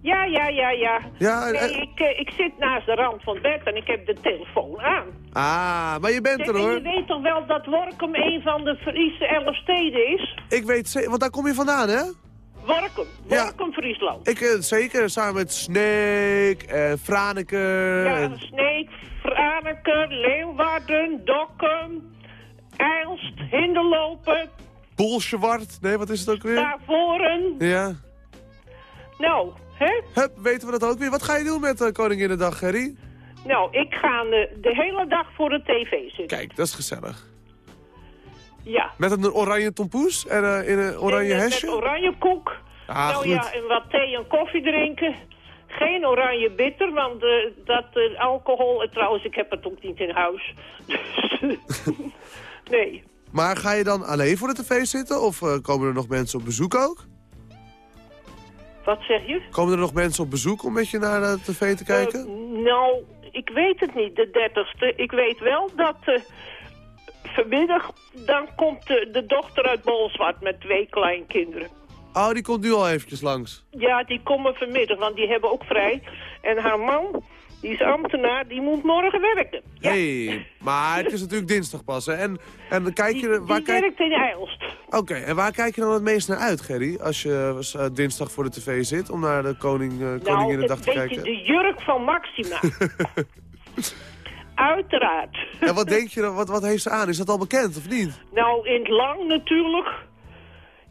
Ja, ja, ja, ja. ja nee, ik, uh, ik zit naast de rand van het bed en ik heb de telefoon aan. Ah, maar je bent er, hoor. je weet toch wel dat Workum een van de Friese elf steden is? Ik weet zeker, want daar kom je vandaan, hè? Workum, Workum, ja. Friesland. Ik, zeker, samen met Sneek en Franeker. Ja, en... Sneek, Franeker, Leeuwarden, Dokkum, Eilst, Hinderlopen, Bolsjewart. Nee, wat is het ook weer? Daarvoren. Ja. Nou, hè? Hup, weten we dat ook weer. Wat ga je doen met uh, Koninginnedag, Gerry? Nou, ik ga uh, de hele dag voor de tv zitten. Kijk, dat is gezellig. Ja. Met een oranje tompoes en uh, in een oranje en, hesje? Met oranje koek. Ah, nou goed. ja, en wat thee en koffie drinken. Geen oranje bitter, want dat alcohol... En trouwens, ik heb het ook niet in huis. Dus, nee. Maar ga je dan alleen voor de tv zitten of uh, komen er nog mensen op bezoek ook? Wat zeg je? Komen er nog mensen op bezoek om met je naar de tv te kijken? nou, ik weet het niet, de dertigste. Ik weet wel dat vanmiddag dan komt de, de dochter uit Bolsward met twee kleinkinderen. Oh, die komt nu al eventjes langs? Ja, die komen vanmiddag, want die hebben ook vrij. En haar man, die is ambtenaar, die moet morgen werken. Ja. hey, maar het is natuurlijk dinsdag pas, hè? En, en kijk je... Die, waar die kijk... werkt in Eilst. Oké, en waar kijk je dan het meest naar uit, Gerry? Als je uh, dinsdag voor de tv zit om naar de koning, uh, nou, de dag te kijken? Nou, de jurk van Maxima. Uiteraard. En wat denk je dan, wat, wat heeft ze aan? Is dat al bekend of niet? Nou, in het lang natuurlijk.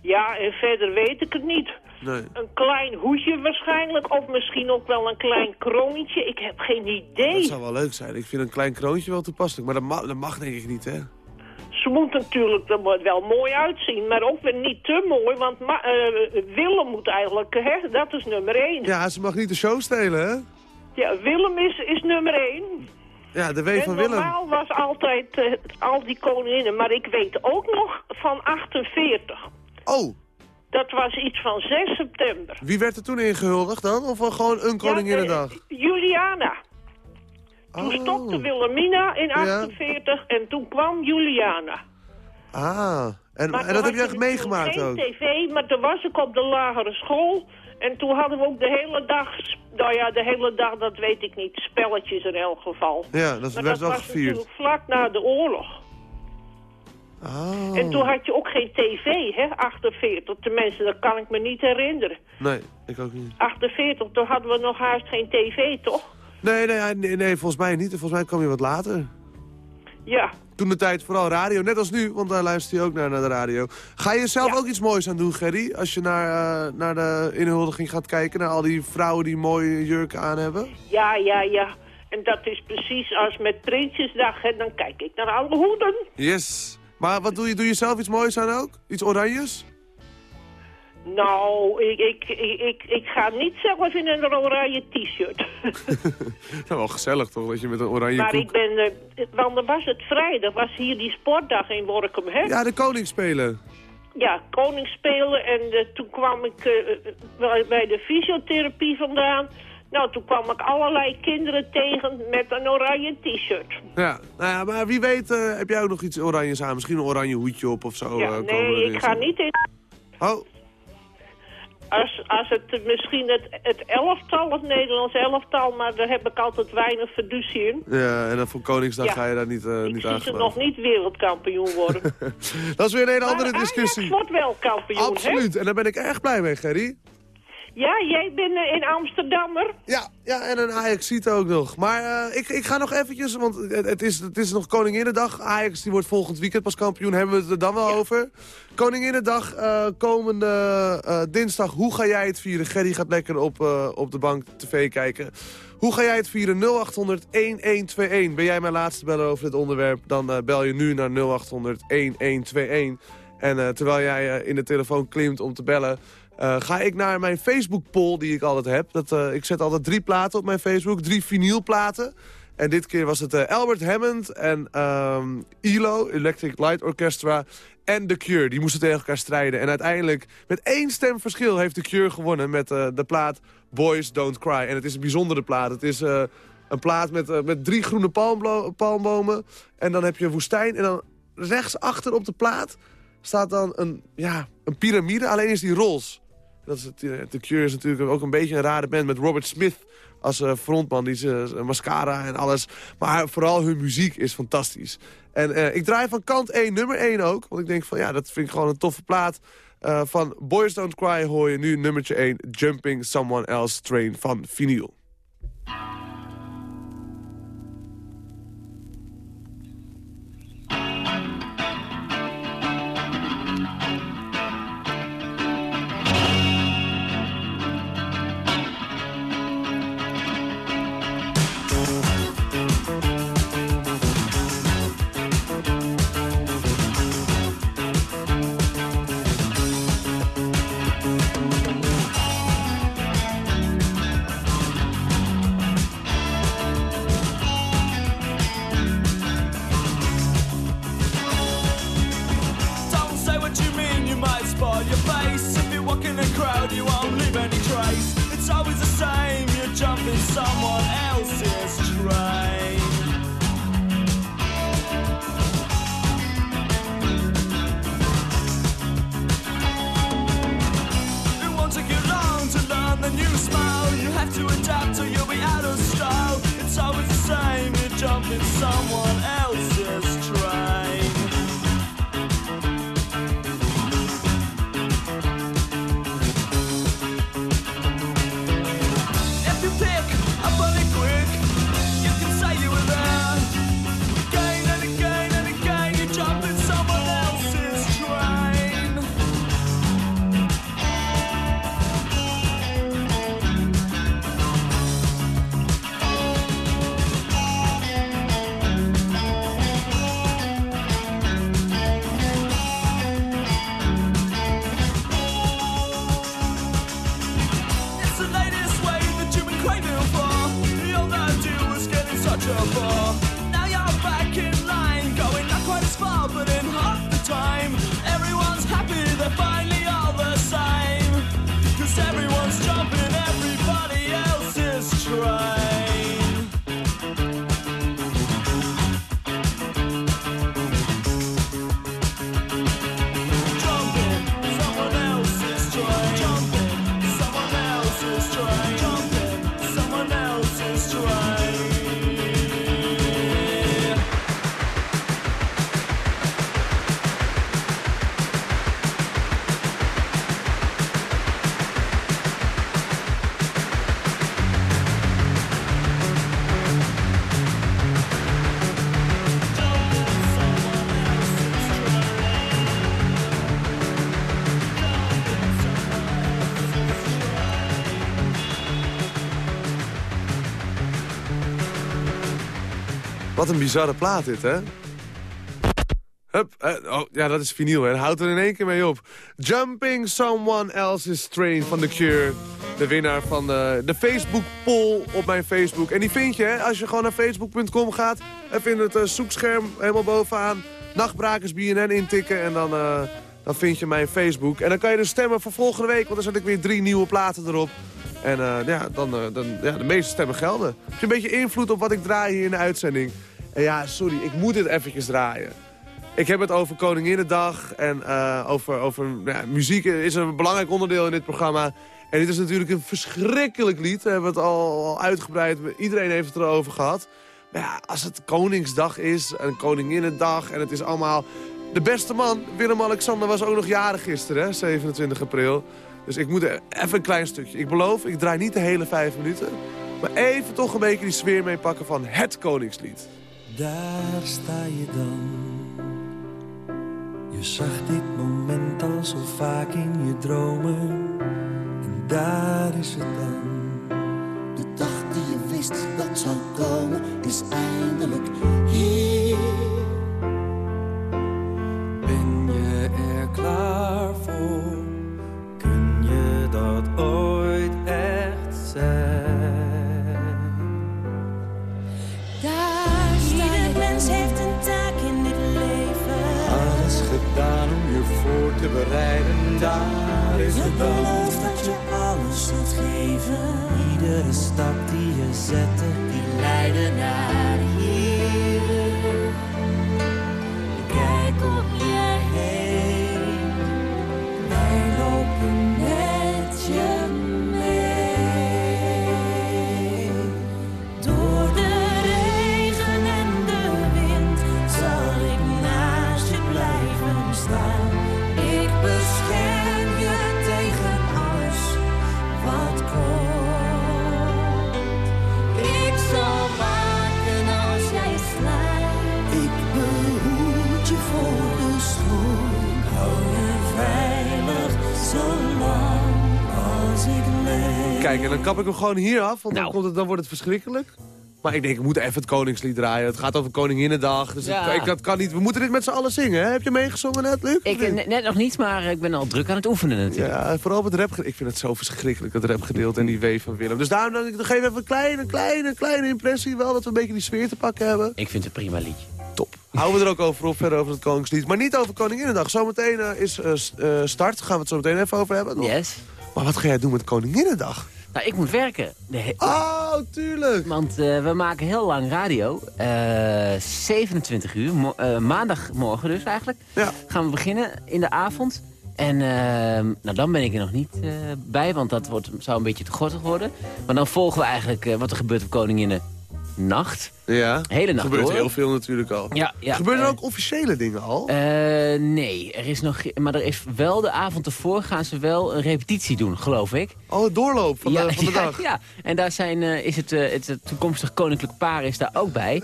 Ja, en verder weet ik het niet. Nee. Een klein hoedje waarschijnlijk, of misschien ook wel een klein kroontje. Ik heb geen idee. Dat zou wel leuk zijn. Ik vind een klein kroontje wel toepasselijk, maar dat, ma dat mag denk ik niet, hè? Ze moet natuurlijk er wel mooi uitzien, maar ook weer niet te mooi, want uh, Willem moet eigenlijk, hè, dat is nummer één. Ja, ze mag niet de show stelen, hè? Ja, Willem is, is nummer één. Ja, de W van Willem. normaal was altijd uh, al die koninginnen, maar ik weet ook nog van 48. Oh. Dat was iets van 6 september. Wie werd er toen ingehuldigd dan? Of gewoon een koninginnedag? Ja, Juliana. Toen oh. stopte Wilhelmina in 48 en toen kwam Juliana. Ah, en, en dat heb je echt meegemaakt geen ook? tv, maar toen was ik op de lagere school... En toen hadden we ook de hele dag, nou ja, de hele dag, dat weet ik niet, spelletjes in elk geval. Ja, dat maar werd wel gevierd. natuurlijk vlak na de oorlog. Oh. En toen had je ook geen tv, hè, 48. Tenminste, dat kan ik me niet herinneren. Nee, ik ook niet. 48, toen hadden we nog haast geen tv, toch? Nee, nee, nee, nee volgens mij niet. Volgens mij kwam je wat later. Ja. Toen de tijd vooral radio, net als nu, want daar luister je ook naar, naar de radio. Ga je zelf ook iets moois aan doen, Gerry? Als je naar, uh, naar de inhuldiging gaat kijken, naar al die vrouwen die mooie jurken aan hebben? Ja, ja, ja. En dat is precies als met Prinsjesdag, hè, dan kijk ik naar alle hoeden. Yes. Maar wat doe je? Doe je zelf iets moois aan ook? Iets oranjes? Nou, ik, ik, ik, ik, ga niet zelf in een oranje t-shirt. nou, wel gezellig toch, dat je met een oranje Maar koek... ik ben... Uh, want dan was het vrijdag, was hier die sportdag in Workum, hè? Ja, de koningsspelen. Ja, koningsspelen. En uh, toen kwam ik uh, bij de fysiotherapie vandaan. Nou, toen kwam ik allerlei kinderen tegen met een oranje t-shirt. Ja, nou ja, maar wie weet heb jij ook nog iets oranjes aan? Misschien een oranje hoedje op of zo? Ja, nee, ik ga niet in... Oh, als, als het misschien het, het elftal, het Nederlands elftal, maar daar heb ik altijd weinig verduzie in. Ja, en dan voor Koningsdag ga je daar niet, uh, ik niet aan ze nog niet wereldkampioen worden. dat is weer een hele andere maar discussie. Ajax wordt wel kampioen, Absoluut, en daar ben ik erg blij mee, Gerry. Ja, jij bent in Amsterdammer. Ja, ja, en een Ajax ziet ook nog. Maar uh, ik, ik ga nog eventjes, want het, het, is, het is nog Koninginnedag. Ajax die wordt volgend weekend pas kampioen, hebben we het er dan wel ja. over. Koninginnedag, uh, komende dinsdag. Hoe ga jij het vieren? Gerry gaat lekker op, op de bank tv kijken. Hoe ga jij het vieren? 0800 1121. Ben jij mijn laatste beller over dit onderwerp? Dan bel je nu naar 0800 1121. En terwijl jij in de telefoon klimt om te bellen... Uh, ga ik naar mijn Facebook-poll die ik altijd heb. Dat, uh, ik zet altijd drie platen op mijn Facebook, drie vinylplaten. En dit keer was het uh, Albert Hammond en um, ELO, Electric Light Orchestra... en The Cure. Die moesten tegen elkaar strijden. En uiteindelijk, met één stem verschil, heeft The Cure gewonnen... met de plaat Boys Don't Cry. En het is een bijzondere plaat. Het is een plaat met, met drie groene palmbomen. En dan heb je een woestijn. En dan rechtsachter op de plaat staat dan een, ja, een piramide. Alleen is die roze. Dat is het, The Cure is natuurlijk ook een beetje een rare band met Robert Smith als uh, frontman. Die is uh, mascara en alles. Maar vooral hun muziek is fantastisch. En ik draai van kant 1, nummer 1 ook. Want ik denk van ja, dat vind ik gewoon een toffe plaat. van Boys Don't Cry hoor je nu nummertje 1. Jumping Someone Else Train van Vinyl. Crowd, you won't leave any trace. It's always the same, you're jumping someone else's train. It won't take you long to learn the new smile. You have to adapt or you'll be out of style. It's always the same, you're jumping someone Wat een bizarre plaat dit, hè? Hup, eh, oh, ja, dat is vinyl, hè. Houdt er in één keer mee op. Jumping Someone Else's Train van The Cure. De winnaar van de, de Facebook-poll op mijn Facebook. En die vind je, hè, als je gewoon naar facebook.com gaat... en vindt het eh, zoekscherm helemaal bovenaan... Nachtbrakers BNN intikken en dan, eh, dan vind je mijn Facebook. En dan kan je dus stemmen voor volgende week... want er zijn weer drie nieuwe platen erop. En ja, dan, dan, ja, de meeste stemmen gelden. Heb je een beetje invloed op wat ik draai hier in de uitzending? En ja, sorry, ik moet dit eventjes draaien. Ik heb het over Koninginnedag en eh, over, over ja, muziek is een belangrijk onderdeel in dit programma. En dit is natuurlijk een verschrikkelijk lied. We hebben het al, uitgebreid, iedereen heeft het erover gehad. Maar ja, als het Koningsdag is en Koninginnedag en het is allemaal... De beste man, Willem-Alexander, was ook nog jarig gisteren, hè, 27 april. Dus ik moet er even een klein stukje. Ik beloof, ik draai niet de hele vijf minuten. Maar even toch een beetje die sfeer meepakken van het Koningslied. Daar sta je dan. Je zag dit moment al zo vaak in je dromen. En daar is het dan. De dag die je wist dat zou komen, is eindelijk hier. Ben je er klaar voor? Kun je dat ooit echt zijn? Voor te bereiden, daar is het dan. belooft dat je alles zult geven. Iedere stap die je zette, Die leiden naar Kijk, en dan kap ik hem gewoon hier af, want dan, komt het, dan wordt het verschrikkelijk. Maar ik denk, ik moet even het Koningslied draaien. Het gaat over Koninginnedag. Dus Ja. ik, dat kan niet. We moeten dit met z'n allen zingen. Hè? Heb je meegezongen net, Luc? Ik, eh, net, nog niet, maar ik ben al druk aan het oefenen natuurlijk. Ja, vooral op het rap. Ik vind het zo verschrikkelijk, het rapgedeelte en die W van Willem. Dus daarom dan, dan geef ik even een kleine, kleine, kleine impressie wel... dat we een beetje die sfeer te pakken hebben. Ik vind het een prima liedje. Top. Houden we er ook over op, verder over het Koningslied. Maar niet over Koninginnedag. Zometeen eh, is eh, start. Gaan we het zo meteen even over hebben. nog. Yes. Maar wat ga jij doen met Koninginnedag? Nou, ik moet werken. Nee. Oh, tuurlijk. Want uh, we maken heel lang radio. Uh, 27 uur. Mo uh, maandagmorgen dus eigenlijk. Ja. Gaan we beginnen in de avond. En nou, dan ben ik er nog niet bij, want dat wordt, zou een beetje te gortig worden. Maar dan volgen we eigenlijk wat er gebeurt op Koninginnen nacht. Ja, hele nacht gebeurt door. heel veel natuurlijk al. Ja, ja, Gebeuren er uh, ook officiële dingen al? Uh, nee, er is nog, maar er is wel de avond ervoor gaan ze wel een repetitie doen, geloof ik. Oh, het doorloop van, ja, de, van de ja, dag. Ja, en daar zijn, uh, is het, het, het toekomstig koninklijk paar is daar ook bij.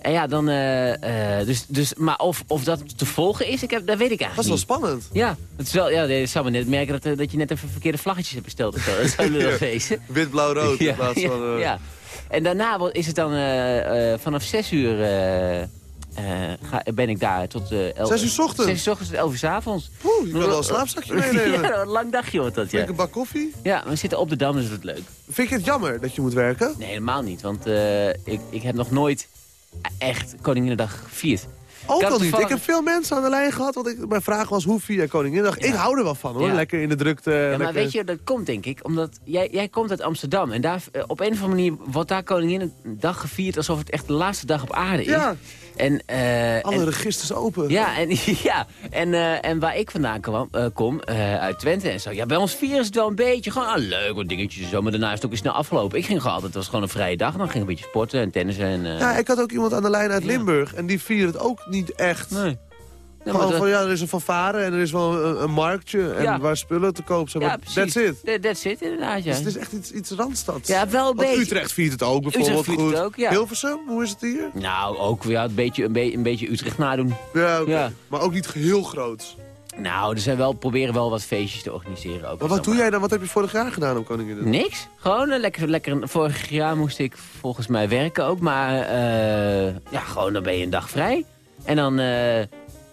En ja, dan, dus, dus, maar of, of dat te volgen is, ik heb, dat weet ik eigenlijk Dat is wel spannend. Ja, het is wel, ja, je zou maar net merken dat, dat je net even verkeerde vlaggetjes hebt besteld. Of zo. Dat zou wel ja. wezen. Wit, blauw, rood in plaats van... Ja. En daarna is het dan uh, uh, vanaf 6 uur uh, ga, ben ik daar tot... 11 6 uur s ochtends? 6 uur s ochtends tot 11 uur s avonds. Poeh, je kan wel een slaapzakje meenemen. ja, een lang dagje wordt dat, ja. Een bak koffie? Ja, we zitten op de Dam, dus dat is leuk. Vind je het jammer dat je moet werken? Nee, helemaal niet. Want ik, ik heb nog nooit echt Koninginnedag gevierd. Ook al niet. Ik heb veel mensen aan de lijn gehad. Want ik, mijn vraag was hoe vier Koninginnedag. Ja. Ik hou er wel van hoor. Ja. Lekker in de drukte. Ja, lekker... maar weet je, dat komt denk ik. Omdat jij, jij komt uit Amsterdam. En daar, op een of andere manier wordt daar Koninginnedag gevierd. Alsof het echt de laatste dag op aarde is. Ja. En, uh, Alle en, registers open. Ja, en, ja, en, uh, en waar ik vandaan kwam, uh, kom, uit Twente en zo. Ja, bij ons vieren is het wel een beetje gewoon ah, leuk, wat dingetjes zo. Maar daarna is het ook weer snel afgelopen. Ik ging gewoon altijd, het was gewoon een vrije dag. Dan ging ik een beetje sporten en tennissen. En, ja, ik had ook iemand aan de lijn uit Limburg. En die viert het ook niet echt. Nee. Ja, Gewoon van, ja, er is een fanfare en er is wel een, een marktje en ja. waar spullen te koop zijn. Ja, that's it. That's it, inderdaad, ja. Dus het is echt iets, iets Randstad. Ja, wel een Want beetje. Utrecht viert het ook bijvoorbeeld Utrecht viert goed. het ook, ja. Hilversum, hoe is het hier? Nou, ook ja, een, beetje, een, be een beetje Utrecht nadoen. Ja, okay. ja, maar ook niet heel groot. Nou, er zijn wel, proberen wel wat feestjes te organiseren. Ook maar wat doe jij dan? Wat heb je vorig jaar gedaan op Koninginnedag? Niks. Gewoon uh, lekker, lekker. Vorig jaar moest ik volgens mij werken ook. Maar uh, ja, gewoon dan ben je een dag vrij. En dan... Uh,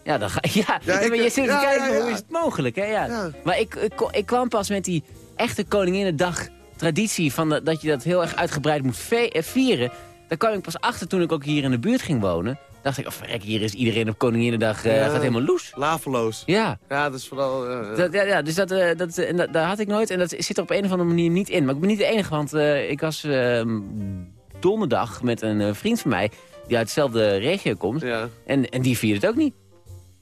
ja, dan ga, ja, ja ik, maar je zit te kijken, hoe is het mogelijk, hè? Ja. Maar ik, ik, ik, kwam pas met die echte Koninginnedag traditie... Van de, dat je dat heel erg uitgebreid moet vieren. Daar kwam ik pas achter toen ik ook hier in de buurt ging wonen. dacht ik, oh verrek, hier is iedereen op Koninginnedag uh, gaat helemaal loes. Laveloos. Ja. Ja, dat is vooral... Uh, dat, ja, ja, dus dat, uh, dat, en dat, daar had ik nooit. En dat zit er op een of andere manier niet in. Maar ik ben niet de enige, want ik was ehm, donderdag met een vriend van mij... die uit dezelfde regio komt. Ja. En, en die viert het ook niet.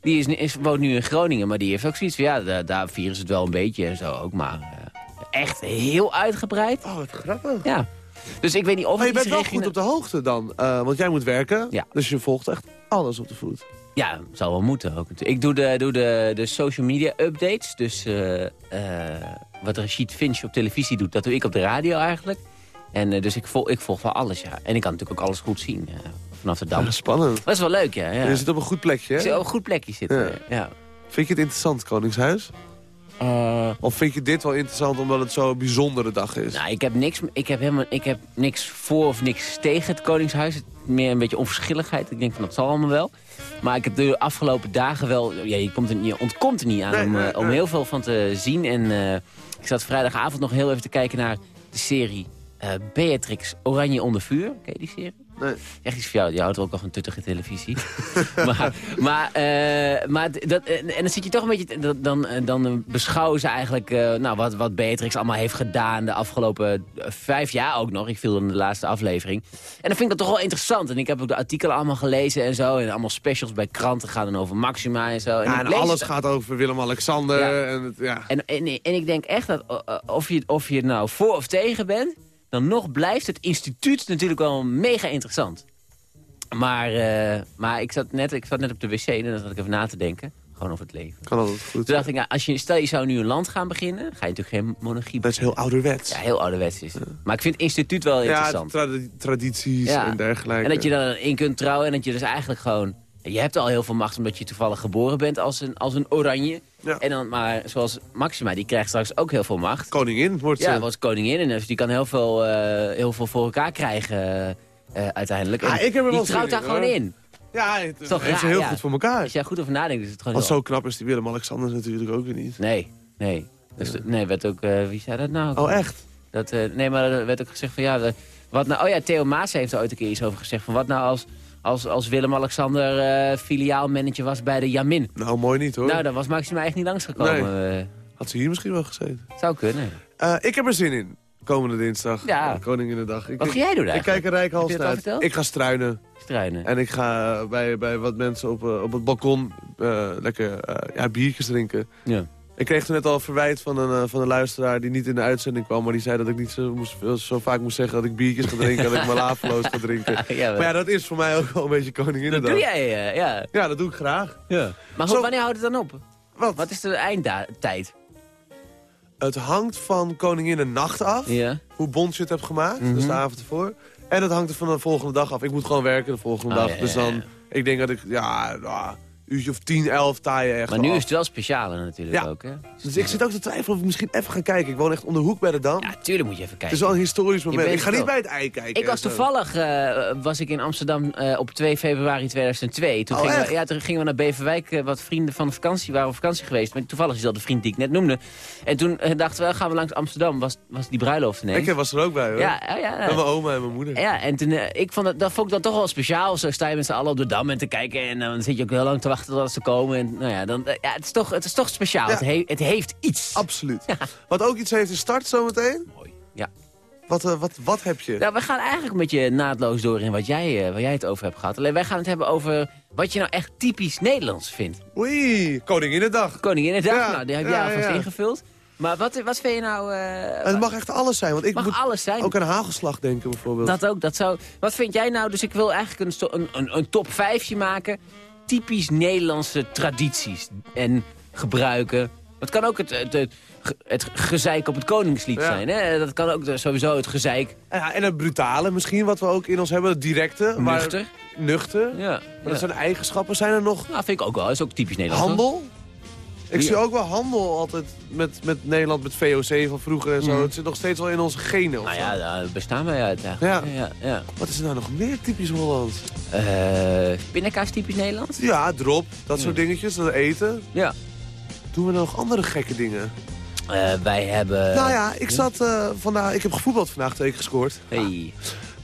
Die is, is, woont nu in Groningen, maar die heeft ook zoiets van... ja, daar, daar vieren ze het wel een beetje en zo ook, maar uh, echt heel uitgebreid. Oh, wat grappig. Ja. Dus ik weet niet of... Maar je bent wel goed op de hoogte dan, uh, want jij moet werken. Ja. Dus je volgt echt alles op de voet. Ja, zal wel moeten ook. Ik doe de, doe de, de social media updates. Dus uh, wat Rashid Finch op televisie doet, dat doe ik op de radio eigenlijk. En dus ik volg, ik volg wel alles, ja. En ik kan natuurlijk ook alles goed zien vanaf de Dam. Ja, spannend. Dat is wel leuk, ja. ja. Je zit op een goed plekje, hè? Je zit op een goed plekje zitten, ja. Vind je het interessant, Koningshuis? Uh, of vind je dit wel interessant omdat het zo'n bijzondere dag is? Nou, ik heb, niks, ik, heb helemaal, ik heb niks voor of niks tegen het Koningshuis. Meer een beetje onverschilligheid. Ik denk van dat zal allemaal wel. Maar ik heb de afgelopen dagen wel... Ja, je, komt er, je ontkomt er niet aan nee, om, nee, uh, om heel veel van te zien. En uh, ik zat vrijdagavond nog heel even te kijken naar de serie uh, Beatrix Oranje onder vuur. Ken je die serie? Nee. Echt iets voor jou. Je houdt ook al van tuttige televisie. maar maar, uh, maar dat, en, en dan zit je toch een beetje... Dan, dan beschouwen ze eigenlijk uh, nou, wat, wat Beatrix allemaal heeft gedaan... de afgelopen vijf jaar ook nog. Ik viel in de laatste aflevering. En dan vind ik dat toch wel interessant. En ik heb ook de artikelen allemaal gelezen en zo. En allemaal specials bij kranten gaan dan over Maxima en zo. En, ja, en alles het... gaat over Willem-Alexander. Ja. En, het, ja. en, en, en ik denk echt dat of, je, of je nou voor of tegen bent dan nog blijft het instituut natuurlijk wel mega interessant. Maar, uh, maar ik, zat net, ik zat net op de wc en dan zat ik even na te denken. Gewoon over het leven. Kan altijd goed. Toen dacht ik, nou, als je, stel je zou nu een land gaan beginnen... ga je natuurlijk geen monarchie Dat is heel ouderwets. Ja, heel ouderwets is het. Ja. Maar ik vind het instituut wel interessant. Ja, tra tradities ja. en dergelijke. En dat je dan in kunt trouwen en dat je dus eigenlijk gewoon... Je hebt al heel veel macht omdat je toevallig geboren bent als een, als een oranje. Ja. En dan, maar zoals Maxima, die krijgt straks ook heel veel macht. Koningin wordt ze. Ja, was koningin. En dus die kan heel veel, uh, heel veel voor elkaar krijgen uh, uiteindelijk. Ik heb er die trouwt daar gewoon in. Ja, het is toch raar, heel ja. goed voor elkaar. Als jij goed over nadenkt, is het gewoon Want heel... zo knap is die Willem-Alexander natuurlijk ook weer niet. Nee, nee. Dus. Nee, werd ook... Uh, wie zei dat nou? Oh, echt? Dat, nee, maar er werd ook gezegd van ja... Wat nou, oh ja, Theo Maas heeft er ooit een keer iets over gezegd. Van wat nou als als, als Willem-Alexander uh, filiaalmanager was bij de Jamin. Nou, mooi niet hoor. Nou, dan was Maxima echt niet langsgekomen. Nee. Had ze hier misschien wel gezeten. Zou kunnen. Uh, ik heb er zin in. Komende dinsdag. Ja. Koninginnedag. Ik, wat ga jij doen eigenlijk? Ik kijk een rijk half uit. Ik ga struinen. Struinen. En ik ga bij, bij wat mensen op, op het balkon uh, lekker ja, biertjes drinken. Ja. Ik kreeg toen net al verwijt van een, van een luisteraar die niet in de uitzending kwam. Maar die zei dat ik niet zo, moest, zo vaak moest zeggen dat ik biertjes ga drinken. en dat ik malaveloos ga drinken. ja, maar... maar ja, dat is voor mij ook wel een beetje koninginnedag. Dat doe jij, ja. Ja, dat doe ik graag. Ja. Maar zo... wanneer houdt het dan op? Wat? Wat is de eindtijd? Het hangt van nacht af. Ja. Hoe bond je het hebt gemaakt. Mm -hmm. Dus de avond ervoor. En het hangt er van de volgende dag af. Ik moet gewoon werken de volgende oh, dag. Ja, dus dan, ik denk dat ik, ja, nou, uurtje of 10, 11 ta je echt Maar nu af. is het wel specialer natuurlijk ja. ook, hè? Dus ik zit ook te twijfelen of ik misschien even ga kijken. Ik woon echt om de hoek bij de Dam. Ja, tuurlijk moet je even kijken. Het is wel een historisch moment. Ik ga niet bij het ei kijken. Ik was toevallig, uh, was ik in Amsterdam uh, op 2 februari 2002. Toen, oh, gingen we, ja, toen gingen we naar Beverwijk, uh, wat vrienden van de vakantie waren op vakantie geweest. Maar toevallig is dat de vriend die ik net noemde. En toen dachten we, gaan we langs Amsterdam, was, was die bruiloft ineens. Ik was er ook bij hoor. Ja, ja, ja. Met mijn oma en mijn moeder. Ja, en toen, ik vond dat, dat vond ik dan toch wel speciaal. Zo sta je met z'n allen op de Dam en te kijken. En dan zit je ook heel lang te wachten tot ze komen. En, nou ja, dan, ja, het, is toch, het is toch speciaal. Ja. Het, he, het heeft iets. Absoluut. Wat ook iets heeft is start zometeen. Mooi, ja. Wat, uh, wat, wat heb je? Nou, we gaan eigenlijk met je naadloos door in wat jij, uh, waar jij het over hebt gehad. Alleen wij gaan het hebben over wat je nou echt typisch Nederlands vindt. Oei, Koninginnedag. Koninginnedag, Ja. nou, die heb Ja, jij alvast ja. ingevuld. Maar wat, wat vind je nou... eh, het mag echt alles zijn. Want ik mag moet alles zijn. ook aan hagelslag denken bijvoorbeeld. Dat ook, dat zou... Wat vind jij nou, dus ik wil eigenlijk een, een, een, een top 5 maken. Typisch Nederlandse tradities en gebruiken. Het kan ook het, het, het, ge- het gezeik op het koningslied Ja. zijn. Hè? Dat kan ook sowieso het gezeik. Ja, en het brutale misschien, wat we ook in ons hebben. Het directe. maar- Nuchter. nuchter. Ja, Maar dat zijn eigenschappen. Zijn er nog Nou, vind ik ook wel. Dat is ook typisch Nederlands. handel? Ik zie ook wel handel altijd met, met Nederland, met VOC van vroeger en zo. Mhm. Het zit nog steeds wel in onze genen. of Nou ja, daar bestaan wij uit eigenlijk. Ja. Ja, ja. Wat is er nou nog meer typisch Hollands? Pindakaas typisch Nederlands? Ja, drop. Dat soort dingetjes. Dat eten. Ja. Doen we nog andere gekke dingen? Eh, wij hebben... nou ja, ik zat eh, vandaag... Ik heb gevoetbald vandaag twee keer gescoord. Hey.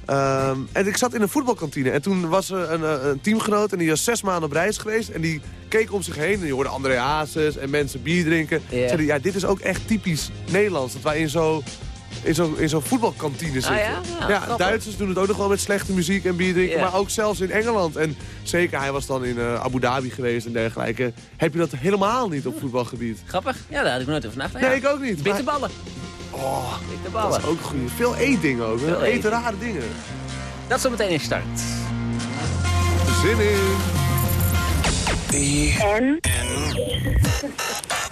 Ehm, en ik zat in een voetbalkantine. En toen was er een, eh, een teamgenoot en die was zes maanden op reis geweest. En die keek om zich heen en je hoorde André Hazes en mensen bier drinken. Ja. Zeiden, ja, dit is ook echt typisch Nederlands. Dat wij in zo'n in zo, in zo'n voetbalkantine zitten. Ah, ja? Ja. Duitsers doen het ook nog wel met slechte muziek en bier drinken. Maar ook zelfs in Engeland. En zeker, hij was dan in eh, Abu Dhabi geweest en dergelijke. Heb je dat helemaal niet op voetbalgebied. Grappig. Ja, daar had ik nooit over nagedacht. Nee, Ja. ik ook niet. maar- Bitterballen. Oh, dat Bitterballen. is ook goed. Veel eetdingen ook. Veel Eten eten. rare dingen. Dat zo meteen in start. Zin in. En?